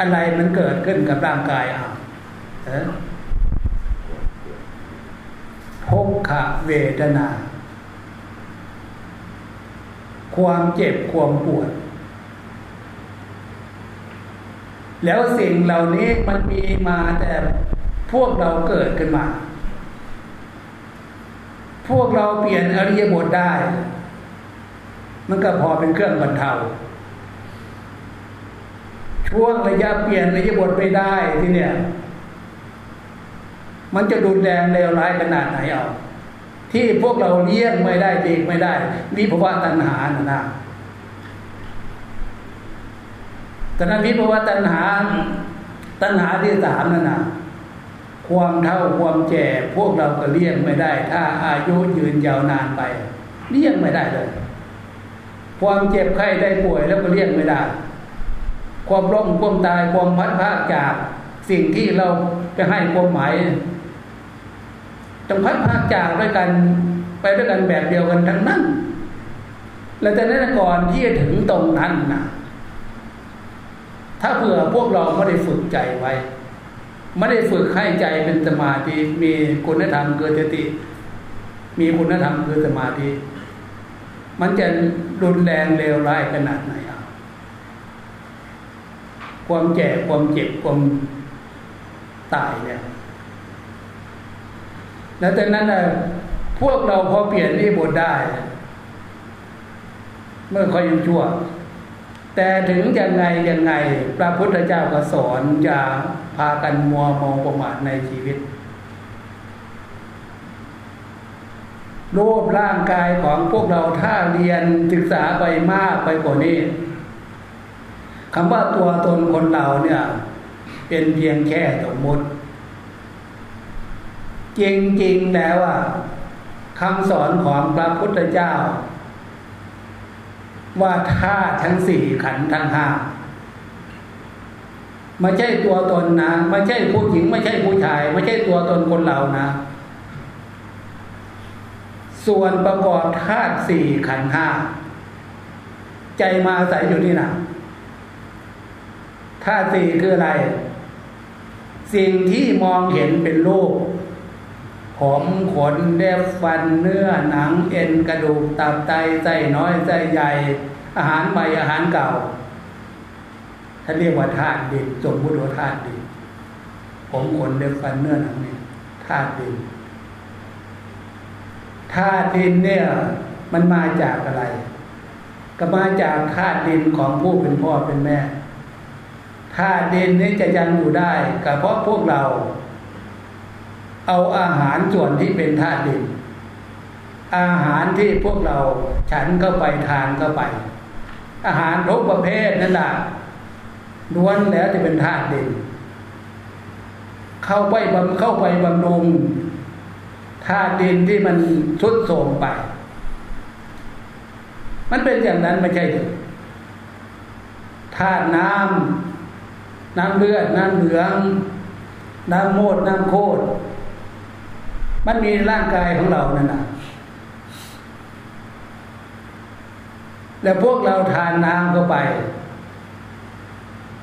อะไรมันเกิดขึ้นกับร่างกายอะเออภกขะเวทนา ความเจ็บความปวด แล้วสิ่งเหล่านี้มันมีมาแต่พวกเราเกิดขึ้นมา พวกเราเปลี่ยนอริยบทได้ มันก็พอเป็นเครื่องบรรเทา ช่วงระยะเปลี่ยนริยะบทไปได้ที่เนี่ย มันจะดุนแรงเลวร้ายขนาดไหนเอาที่พวกเราเลี้ยงไม่ได้เด็กไม่ได้วิภาวะตัณหานะนะแต่นั้นวิภาวะตัณหา ตัณหาที่สามนั่นนะความเท่าความแก่พวกเราก็เลี่ยงไม่ได้ ถ้าอายุยืนยาวนานไปเลี่ยงไม่ได้เลย ความเจ็บไข้ได้ป่วยแล้วก็เลี่ยงไม่ได้ ความร่มความตายความพัดพาจากสิ่งที่เราจะให้ความหมายต้องพัดพาจากด้วยกันไปด้วยกันแบบเดียวกันทั้งนั้นแล้วแต่นั้นก่อนที่จะถึงตรงนั้นนะถ้าเผื่อพวกเราไม่ได้ฝึกใจไว้ไม่ได้ฝึกให้ใจเป็นสมาธิมีคุณธรรมเกิดสติ มีคุณธรรมคือสมาธิ มันจะรุนแรงเลวร้ายขนาดไหน ความแก่ความเจ็บความตายเนี่ยแล้วแต่นั้นนะพวกเราพอเปลี่ยนที่บทได้ เมื่อคอยยังชั่ว แต่ถึงยังไงยังไง พระพุทธเจ้าก็สอนจะพากันมัวมองประมาทในชีวิตรูปร่างกายของพวกเราถ้าเรียนศึกษาไปมากไปกว่านี้ คำว่าตัวตนคนเราเนี่ย เป็นเพียงแค่สมมติ จริงๆแล้วอะคำสอนของพระพุทธเจ้า ว่าธาตุทั้งสี่ขันธ์ทั้งห้าไม่ใช่ตัวตนนะไม่ใช่ผู้หญิง ไม่ใช่ผู้ชาย ไม่ใช่ตัวตนคนเรานะ ส่วนประกอบธาตุสี่ขันธ์ห้าใจมาใส่อยู่นี่นะ ธาตุสี่คืออะไร สิ่งที่มองเห็นเป็นรูปผมขนเล็บฟันเนื้อหนังเอ็นกระดูกตับไตไส้น้อยไส้ใหญ่ อาหารใหม่อาหารเก่าท่านเรียกว่าธาตุดินสมมุติว่าธาตุดินผมขนเล็บฟันเนื้อหนังเนี่ยธาตุดินธาตุดินเนี่ยมันมาจากอะไร ก็มาจากธาตุดินของผู้เป็นพ่อเป็นแม่ ธาตุดินนี้จะยังอยู่ได้ก็เพราะพวกเรา เอาอาหารส่วนที่เป็นธาตุดิน อาหารที่พวกเราฉันเข้าไปทานเข้าไป อาหารทุกประเภทนั่นแหละล้วนแล้วจะเป็นธาตุดิน เข้าไปบำเข้าไปบำรุงธาตุดินที่มันทุดโทรมไป มันเป็นอย่างนั้นไม่ใช่หรือธาตุน้ำ น้ำเลือดน้ำเหลือง น้ำโมดน้ำโคตรมันมีร่างกายของเรานั่นนะแล้วพวกเราทานน้ำเข้าไป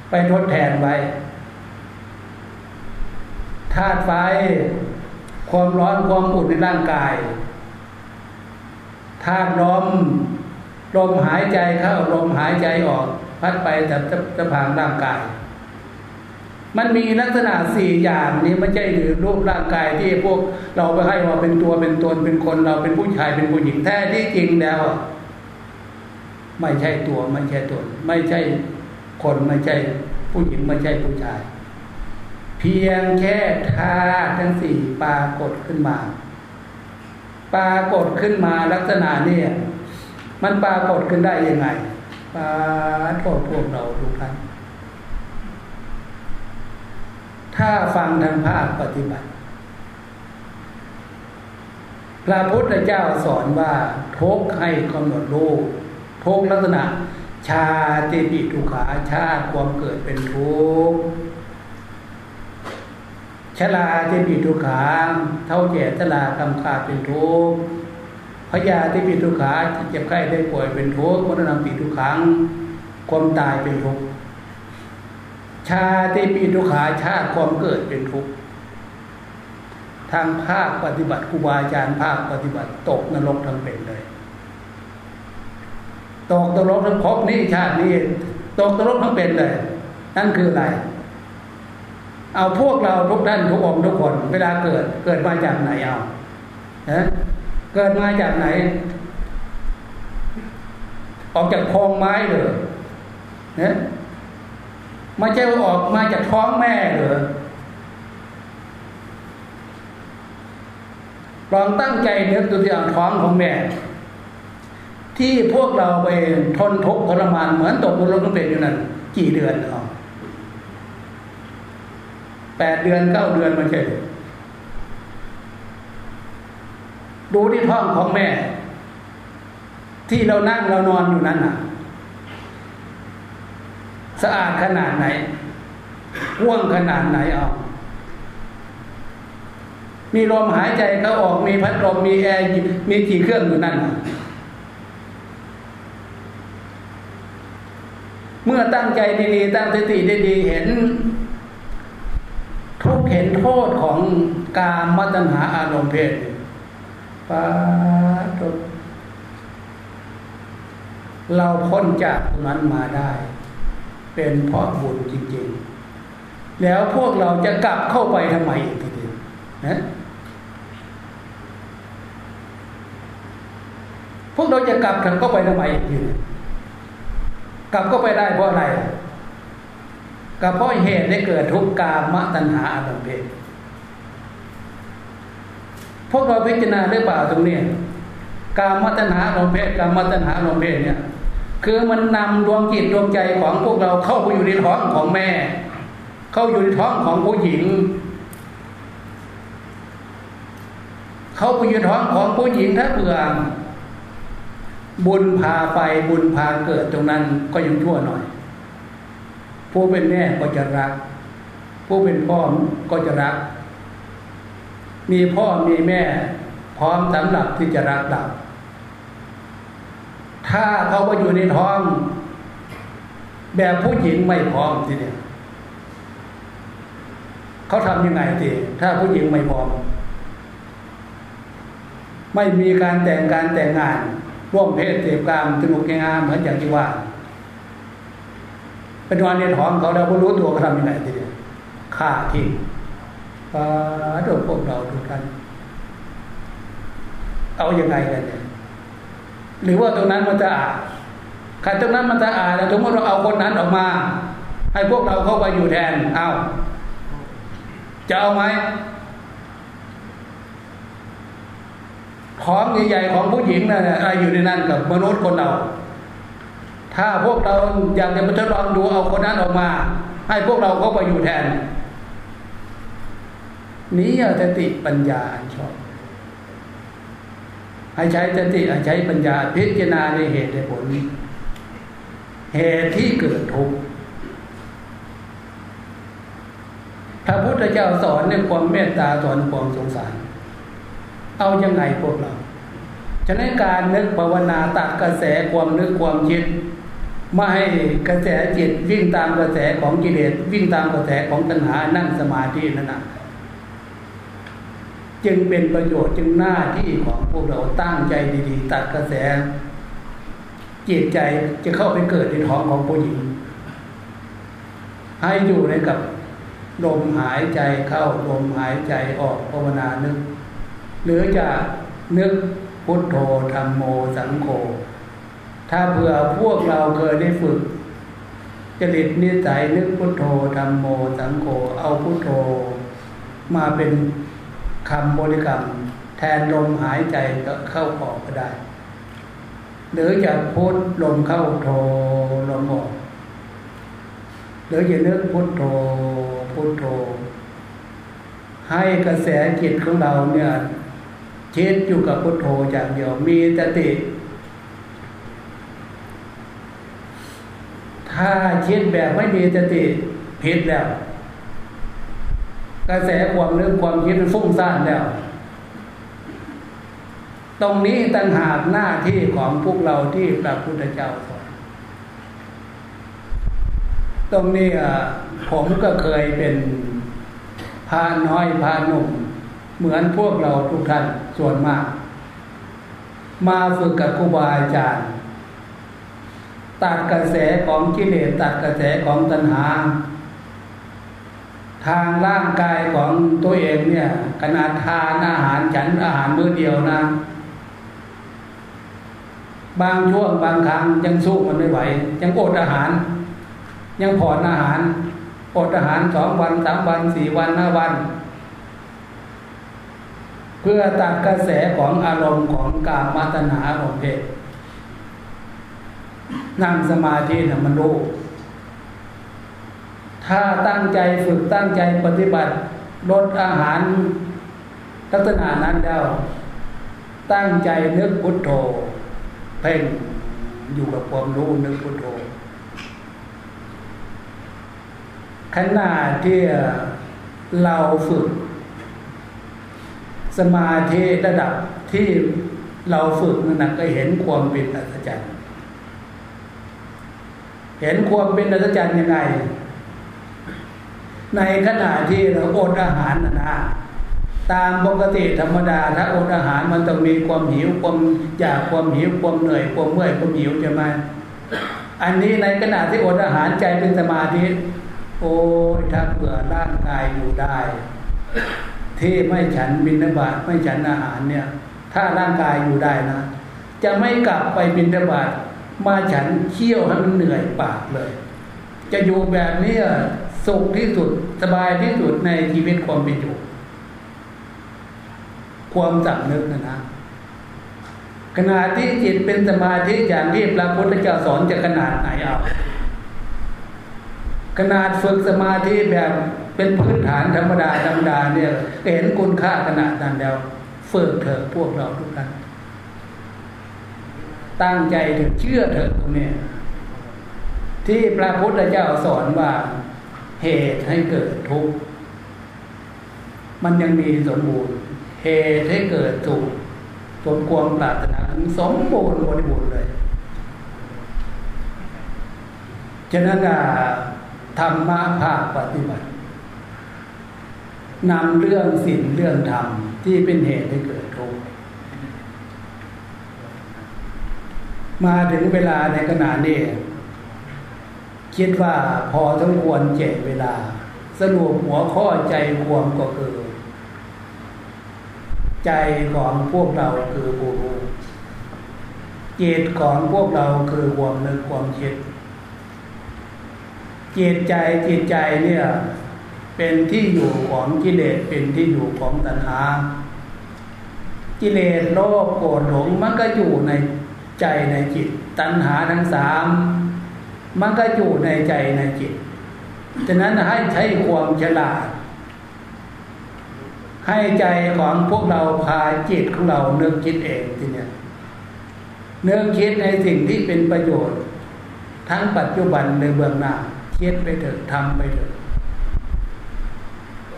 ไปทดแทนไว้ธาตุไฟ ความร้อนความอุ่นในร่างกายธาตุลมลมหายใจเข้าลมหายใจออก พัดไปแต่จะผ่านร่างกาย มันมีลักษณะสี่อย่างนี้ไม่ใช่หรือรูปร่างกายที่พวกเราไปให้ว่าเป็นตัวเป็นตนเป็นคนเราเป็นผู้ชายเป็นผู้หญิงแท้ที่จริงแล้ว ไม่ใช่ตัวไม่ใช่ตนไม่ใช่คนไม่ใช่ผู้หญิงไม่ใช่ผู้ชาย เพียงแค่ธาตุทั้งสี่ปรากฏขึ้นมา ปรากฏขึ้นมาลักษณะเนี่ย มันปรากฏขึ้นได้ยังไงปราโทษพวกเราทุกท่าน ถ้าฟังทางภาคปฏิบัติ พระพุทธเจ้าสอนว่าทุกให้กำหนดรู้ทุกลักษณะ ชาติปิทุขาชาติความเกิดเป็นทุกข์ชลาเจปิทุขาเท่าแก่ชลากำขาดเป็นทุกข์พยาที่ปิทุขาเจ็บไข้ได้ป่วยเป็นทุกข์มรณะปิทุขังความตายเป็นทุกข์ ชาติปีทุขาชาติความเกิดเป็นทุกข์ทางภาคปฏิบัติครูบาอาจารย์ภาคปฏิบัติตกนรกทั้งเป็นเลยตกนรกทั้งพบนี้ชาตินี้ตกนรกทั้งเป็นเลย นั่นคืออะไร เอาพวกเราทุกท่านทุกองทุกคน เวลาเกิด เกิดมาจากไหนเอาฮะเกิดมาจากไหน ออกจากโครงไม้เลยเนี่ย ไม่ใช่ว่าออกมาจากท้องแม่เหรอลองตั้งใจนึกดูที่ท้องของแม่ ที่พวกเราไปทนทุกข์ทรมานเหมือนตกบนรถน้ำเป็นอยู่นั่นกี่เดือนเอาแปดเดือนเก้าเดือนมันใช่ดูที่ท้องของแม่ ที่เรานั่งเรานอนอยู่นั้นน่ะ สะอาดขนาดไหนว่วงขนาดไหนเอา มีลมหายใจเขาออกมีพัดลมมีแอร์มีกี่เครื่องอยู่นั่น เมื่อตั้งใจดีๆตั้งสติดีๆเห็น ทุกเห็นโทษของการมัตหาอารมณ์เพศปาตเราพ้นจากตรงนั้นมาได้ เป็นเพราะบุญจริงๆ แล้วพวกเราจะกลับเข้าไปทำไมอีกทีเดียวนะพวกเราจะกลับกันก็ไปทำไมอีกทีกลับก็ไปได้เพราะอะไรกับเพราะเหตุได้เกิดทุกกามตัณหาอารมณ์เพศพวกเราพิจารณาหรือเปล่าตรงนี้ กามตัณหาอารมณ์เพศกามตัณหาอารมณ์เพศเนี่ย คือมันนำดวงจิตดวงใจของพวกเราเข้าไปอยู่ในท้องของแม่ เข้าอยู่ในท้องของผู้หญิง เข้าไปอยู่ท้องของผู้หญิงถ้าเผื่อบุญพาไปบุญพาเกิดตรงนั้นก็ยังชั่วหน่อย ผู้เป็นแม่ก็จะรัก ผู้เป็นพ่อก็จะรัก มีพ่อมีแม่ พร้อมสำหรับที่จะรักเรา ถ้าเขาไปอยู่ในท้อง แบบผู้หญิงไม่พร้อมทีเดียวเขาทำยังไงทีถ้าผู้หญิงไม่พร้อม ไม่มีการแต่งการแต่งงาน ร่วมเพศเสพกรรมสนุกงามเหมือนอย่างที่ว่าเป็นวันในท้องเขาแล้วก็รู้ตัวเขาทำยังไงทีเดียวฆ่าทิ้งปาโดนพวกเราทุกท่านเอาอยัางไงกันเนี่ย หรือว่าตรงนั้นมันจะอาดขันตรงนั้นมันจะอาดแล้วสมมติเราเอาคนนั้นออกมา ให้พวกเราเข้าไปอยู่แทนเอาจะเอาไหมของใหญ่ๆของผู้หญิงนะ่ะอะไรอยู่ในนั้นกับมนุษย์คนเรา ถ้าพวกเราอยากจะมาทดลองดูเอาคนนั้นออกมา ให้พวกเราเข้าไปอยู่แทนนี้สติปัญญาอันชอบ ให้ใช้สติให้ใช้ปัญญาพิจารณาในเหตุในผล เหตุที่เกิดทุกข์พระพุทธเจ้าสอนในความเมตตาสอนความสงสาร เอายังไงพวกเราฉะนั้นการนึกภาวนาตัดกระแสความนึกความคิดไม่ให้กระแสจิตวิ่งตามกระแสของกิเลสวิ่งตามกระแสของตัณหานั่งสมาธินั่นแนะ จึงเป็นประโยชน์จึงหน้าที่ของพวกเราตั้งใจดี ๆ ตัดกระแสจิตใจจะเข้าไปเกิดในท้องของผู้หญิง ให้อยู่ในกับลมหายใจเข้าลมหายใจออกภาวนานึก หรือจะนึกพุทโธธรรมโมสังโฆถ้าเผื่อพวกเราเคยได้ฝึกจริตนิสัยนึกพุทโธธรรมโมสังโฆเอาพุทโธมาเป็น คำบริกรรม แทนลมหายใจเข้าออกก็ได้ หรือจะพุทลมเข้าโธลมออกหรือจะนึกพุทโธพุทโธให้กระแสจิตของเราเนี่ยเช็ดอยู่กับพุทโธอย่างเดียวมีสติถ้าเช็ดแบบไม่มีสติผิดแล้ว กระแสความนึกความคิดมันฟุ้งซ่านแล้ว ตรงนี้ต่างหากหน้าที่ของพวกเราที่พระพุทธเจ้าสอนตรงนี้ผมก็เคยเป็นพาน้อยพาหนุ่ม เหมือนพวกเราทุกท่านส่วนมาก มาฝึกกับครูบาอาจารย์ตัดกระแสของกิเลสตัดกระแสของตัณหา ทางร่างกายของตัวเองเนี่ยขนาดทานอาหารฉันอาหารมื้อเดียวนะ บางช่วงบางครั้งยังสู้มันไม่ไหว ยังอดอาหาร ยังผ่อนอาหารอดอาหารสองวันสามวันสี่วันห้าวัน เพื่อตัดกระแสของอารมณ์ของกามมาตนาของเพศนั่งสมาธินะมันรู้ ถ้าตั้งใจฝึกตั้งใจปฏิบัติลดอาหารลักษณะนั้นแล้วตั้งใจนึกพุทโธ เพ่งอยู่กับความรู้นึกพุทโธขณะที่เราฝึก สมาธิระดับที่เราฝึกนั่นก็เห็นความเป็นอัศจรรย์ เห็นความเป็นอัศจรรย์ยังไง ในขณะที่เราอดอาหารนะนะตามปกติธรรมดาถ้าอดอาหารมันต้องมีความหิวความอยากความหิวความเหนื่อยความเมื่อยความหิวใช่ไหมอันนี้ในขณะที่อดอาหารใจเป็นสมาธิโอ้ยถ้าเผื่อร่างกายอยู่ได้ ที่ไม่ฉันบินบาตไม่ฉันอาหารเนี่ย ถ้าร่างกายอยู่ได้นะ จะไม่กลับไปบินบาตมาฉันเคี่ยวให้มันเหนื่อยปากเลย จะอยู่แบบนี้ สุขที่สุดสบายที่สุดในชีวิตความเป็นอยู่ ความสำนึกนะนะขณะที่จิตเป็นสมาธิอย่างที่พระพุทธเจ้าสอนจะขนาดไหนเอาขนาดฝึกสมาธิแบบเป็นพื้นฐานธรรมดาธรรมดาเนี่ยเห็นคุณค่าขนาดนั้นแล้วฝึกเถอะพวกเราทุกท่านตั้งใจถึงเชื่อเถอะตรงนี้ที่พระพุทธเจ้าสอนว่า เหตุให้เกิดทุกข์มันยังมีสมบูรณ์ เหตุให้เกิดสุขสมความปรารถนาสมบูรณ์บริบูรณ์เลยฉะนั้นธรรมะภาคปฏิบัตินำเรื่องศีลเรื่องธรรมที่เป็นเหตุให้เกิดทุกข์มาถึงเวลาในขณะนี้ คิดว่าพอสมควรเจ็เวลา สรุปหัวข้อใจควมก็คือ ใจของพวกเราคือผู้รู้จิตของพวกเราคือความนึกความคิดจิตใจจิตใจเนี่ย เป็นที่อยู่ของกิเลสเป็นที่อยู่ของตัณหากิเลสโลภโกรธหลงมันก็อยู่ในใจในจิต ตัณหาทั้งสาม มันก็อยู่ในใจในจิตฉะนั้นให้ใช้ความฉลาด ให้ใจของพวกเราพาจิตของเราเนึกคิดเองทีเนี้ยเนึกคิดในสิ่งที่เป็นประโยชน์ ทั้งปัจจุบันในเบื้องหน้าคิดไปเถอะทำไปเถอะ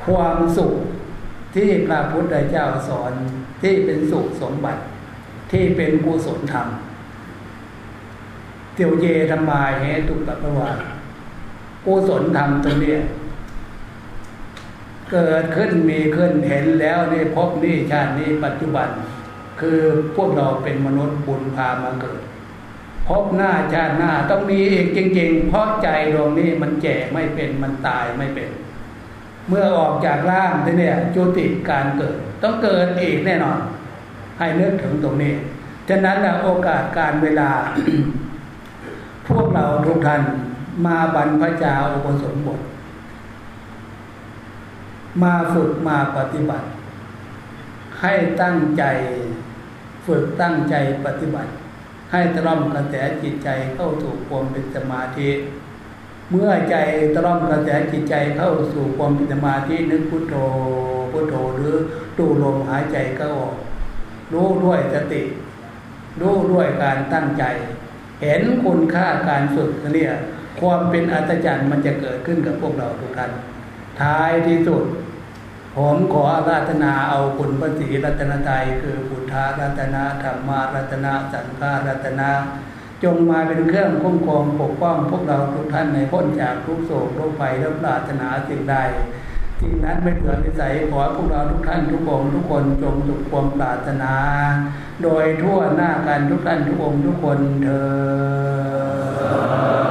ความสุขที่พระพุทธเจ้าสอนที่เป็นสุขสมบัติที่เป็นกุศลธรรม ยวเยธรรมาเหตุปัปวากุศลธรรมตรงนี้เกิดขึ้นมีขึ้นเห็นแล้วนี่พบนี่ชาตินี้ปัจจุบัน คือพวกเราเป็นมนุษย์บุญพามาเกิด พบหน้าชาติหน้าต้องมีอีกจริงๆ เพราะใจดวงนี้มันแก่ไม่เป็นมันตายไม่เป็น เมื่อออกจากร่างที่เนี่ยจุติการเกิด ต้องเกิดอีกแน่นอน ให้นึกถึงตรงนี้ฉะนั้นนะโอกาสการเวลา พวกเราทุกท่านมาบรรพชาอุปสมบท มาฝึกมาปฏิบัติ ให้ตั้งใจฝึกตั้งใจปฏิบัติ ให้ตร่อมกระแสจิตใจเข้าสู่ความเป็นสมาธิ เมื่อใจตร่อมกระแสจิตใจเข้าสู่ความเป็นสมาธินึกพุทโธพุทโธหรือดูลมหายใจเข้าออกรู้ด้วยสติรู้ด้วยการตั้งใจ เห็นคุณค่าการฝึกเนี่ยความเป็นอัศจรรย์มันจะเกิดขึ้นกับพวกเราทุกท่านท้ายที่สุด ผมขออาราธนาเอาคุณพระศรีรัตนตรัยคือพุทธารัตนาธรรมารัตนาสังฆารัตนาจงมาเป็นเครื่องคุ้มครองปกป้องพวกเราทุกท่านในพ้นจากทุกโศกโรคภัยและปรารถนาสิ่งใด ทิ่งนั้นไม่เกิดวิสัยขอพวกเราทุกท่านทุกองทุกคนจงสุขความปรารถนา โดยทั่วหน้ากันทุกท่านทุกองทุกคนเธอ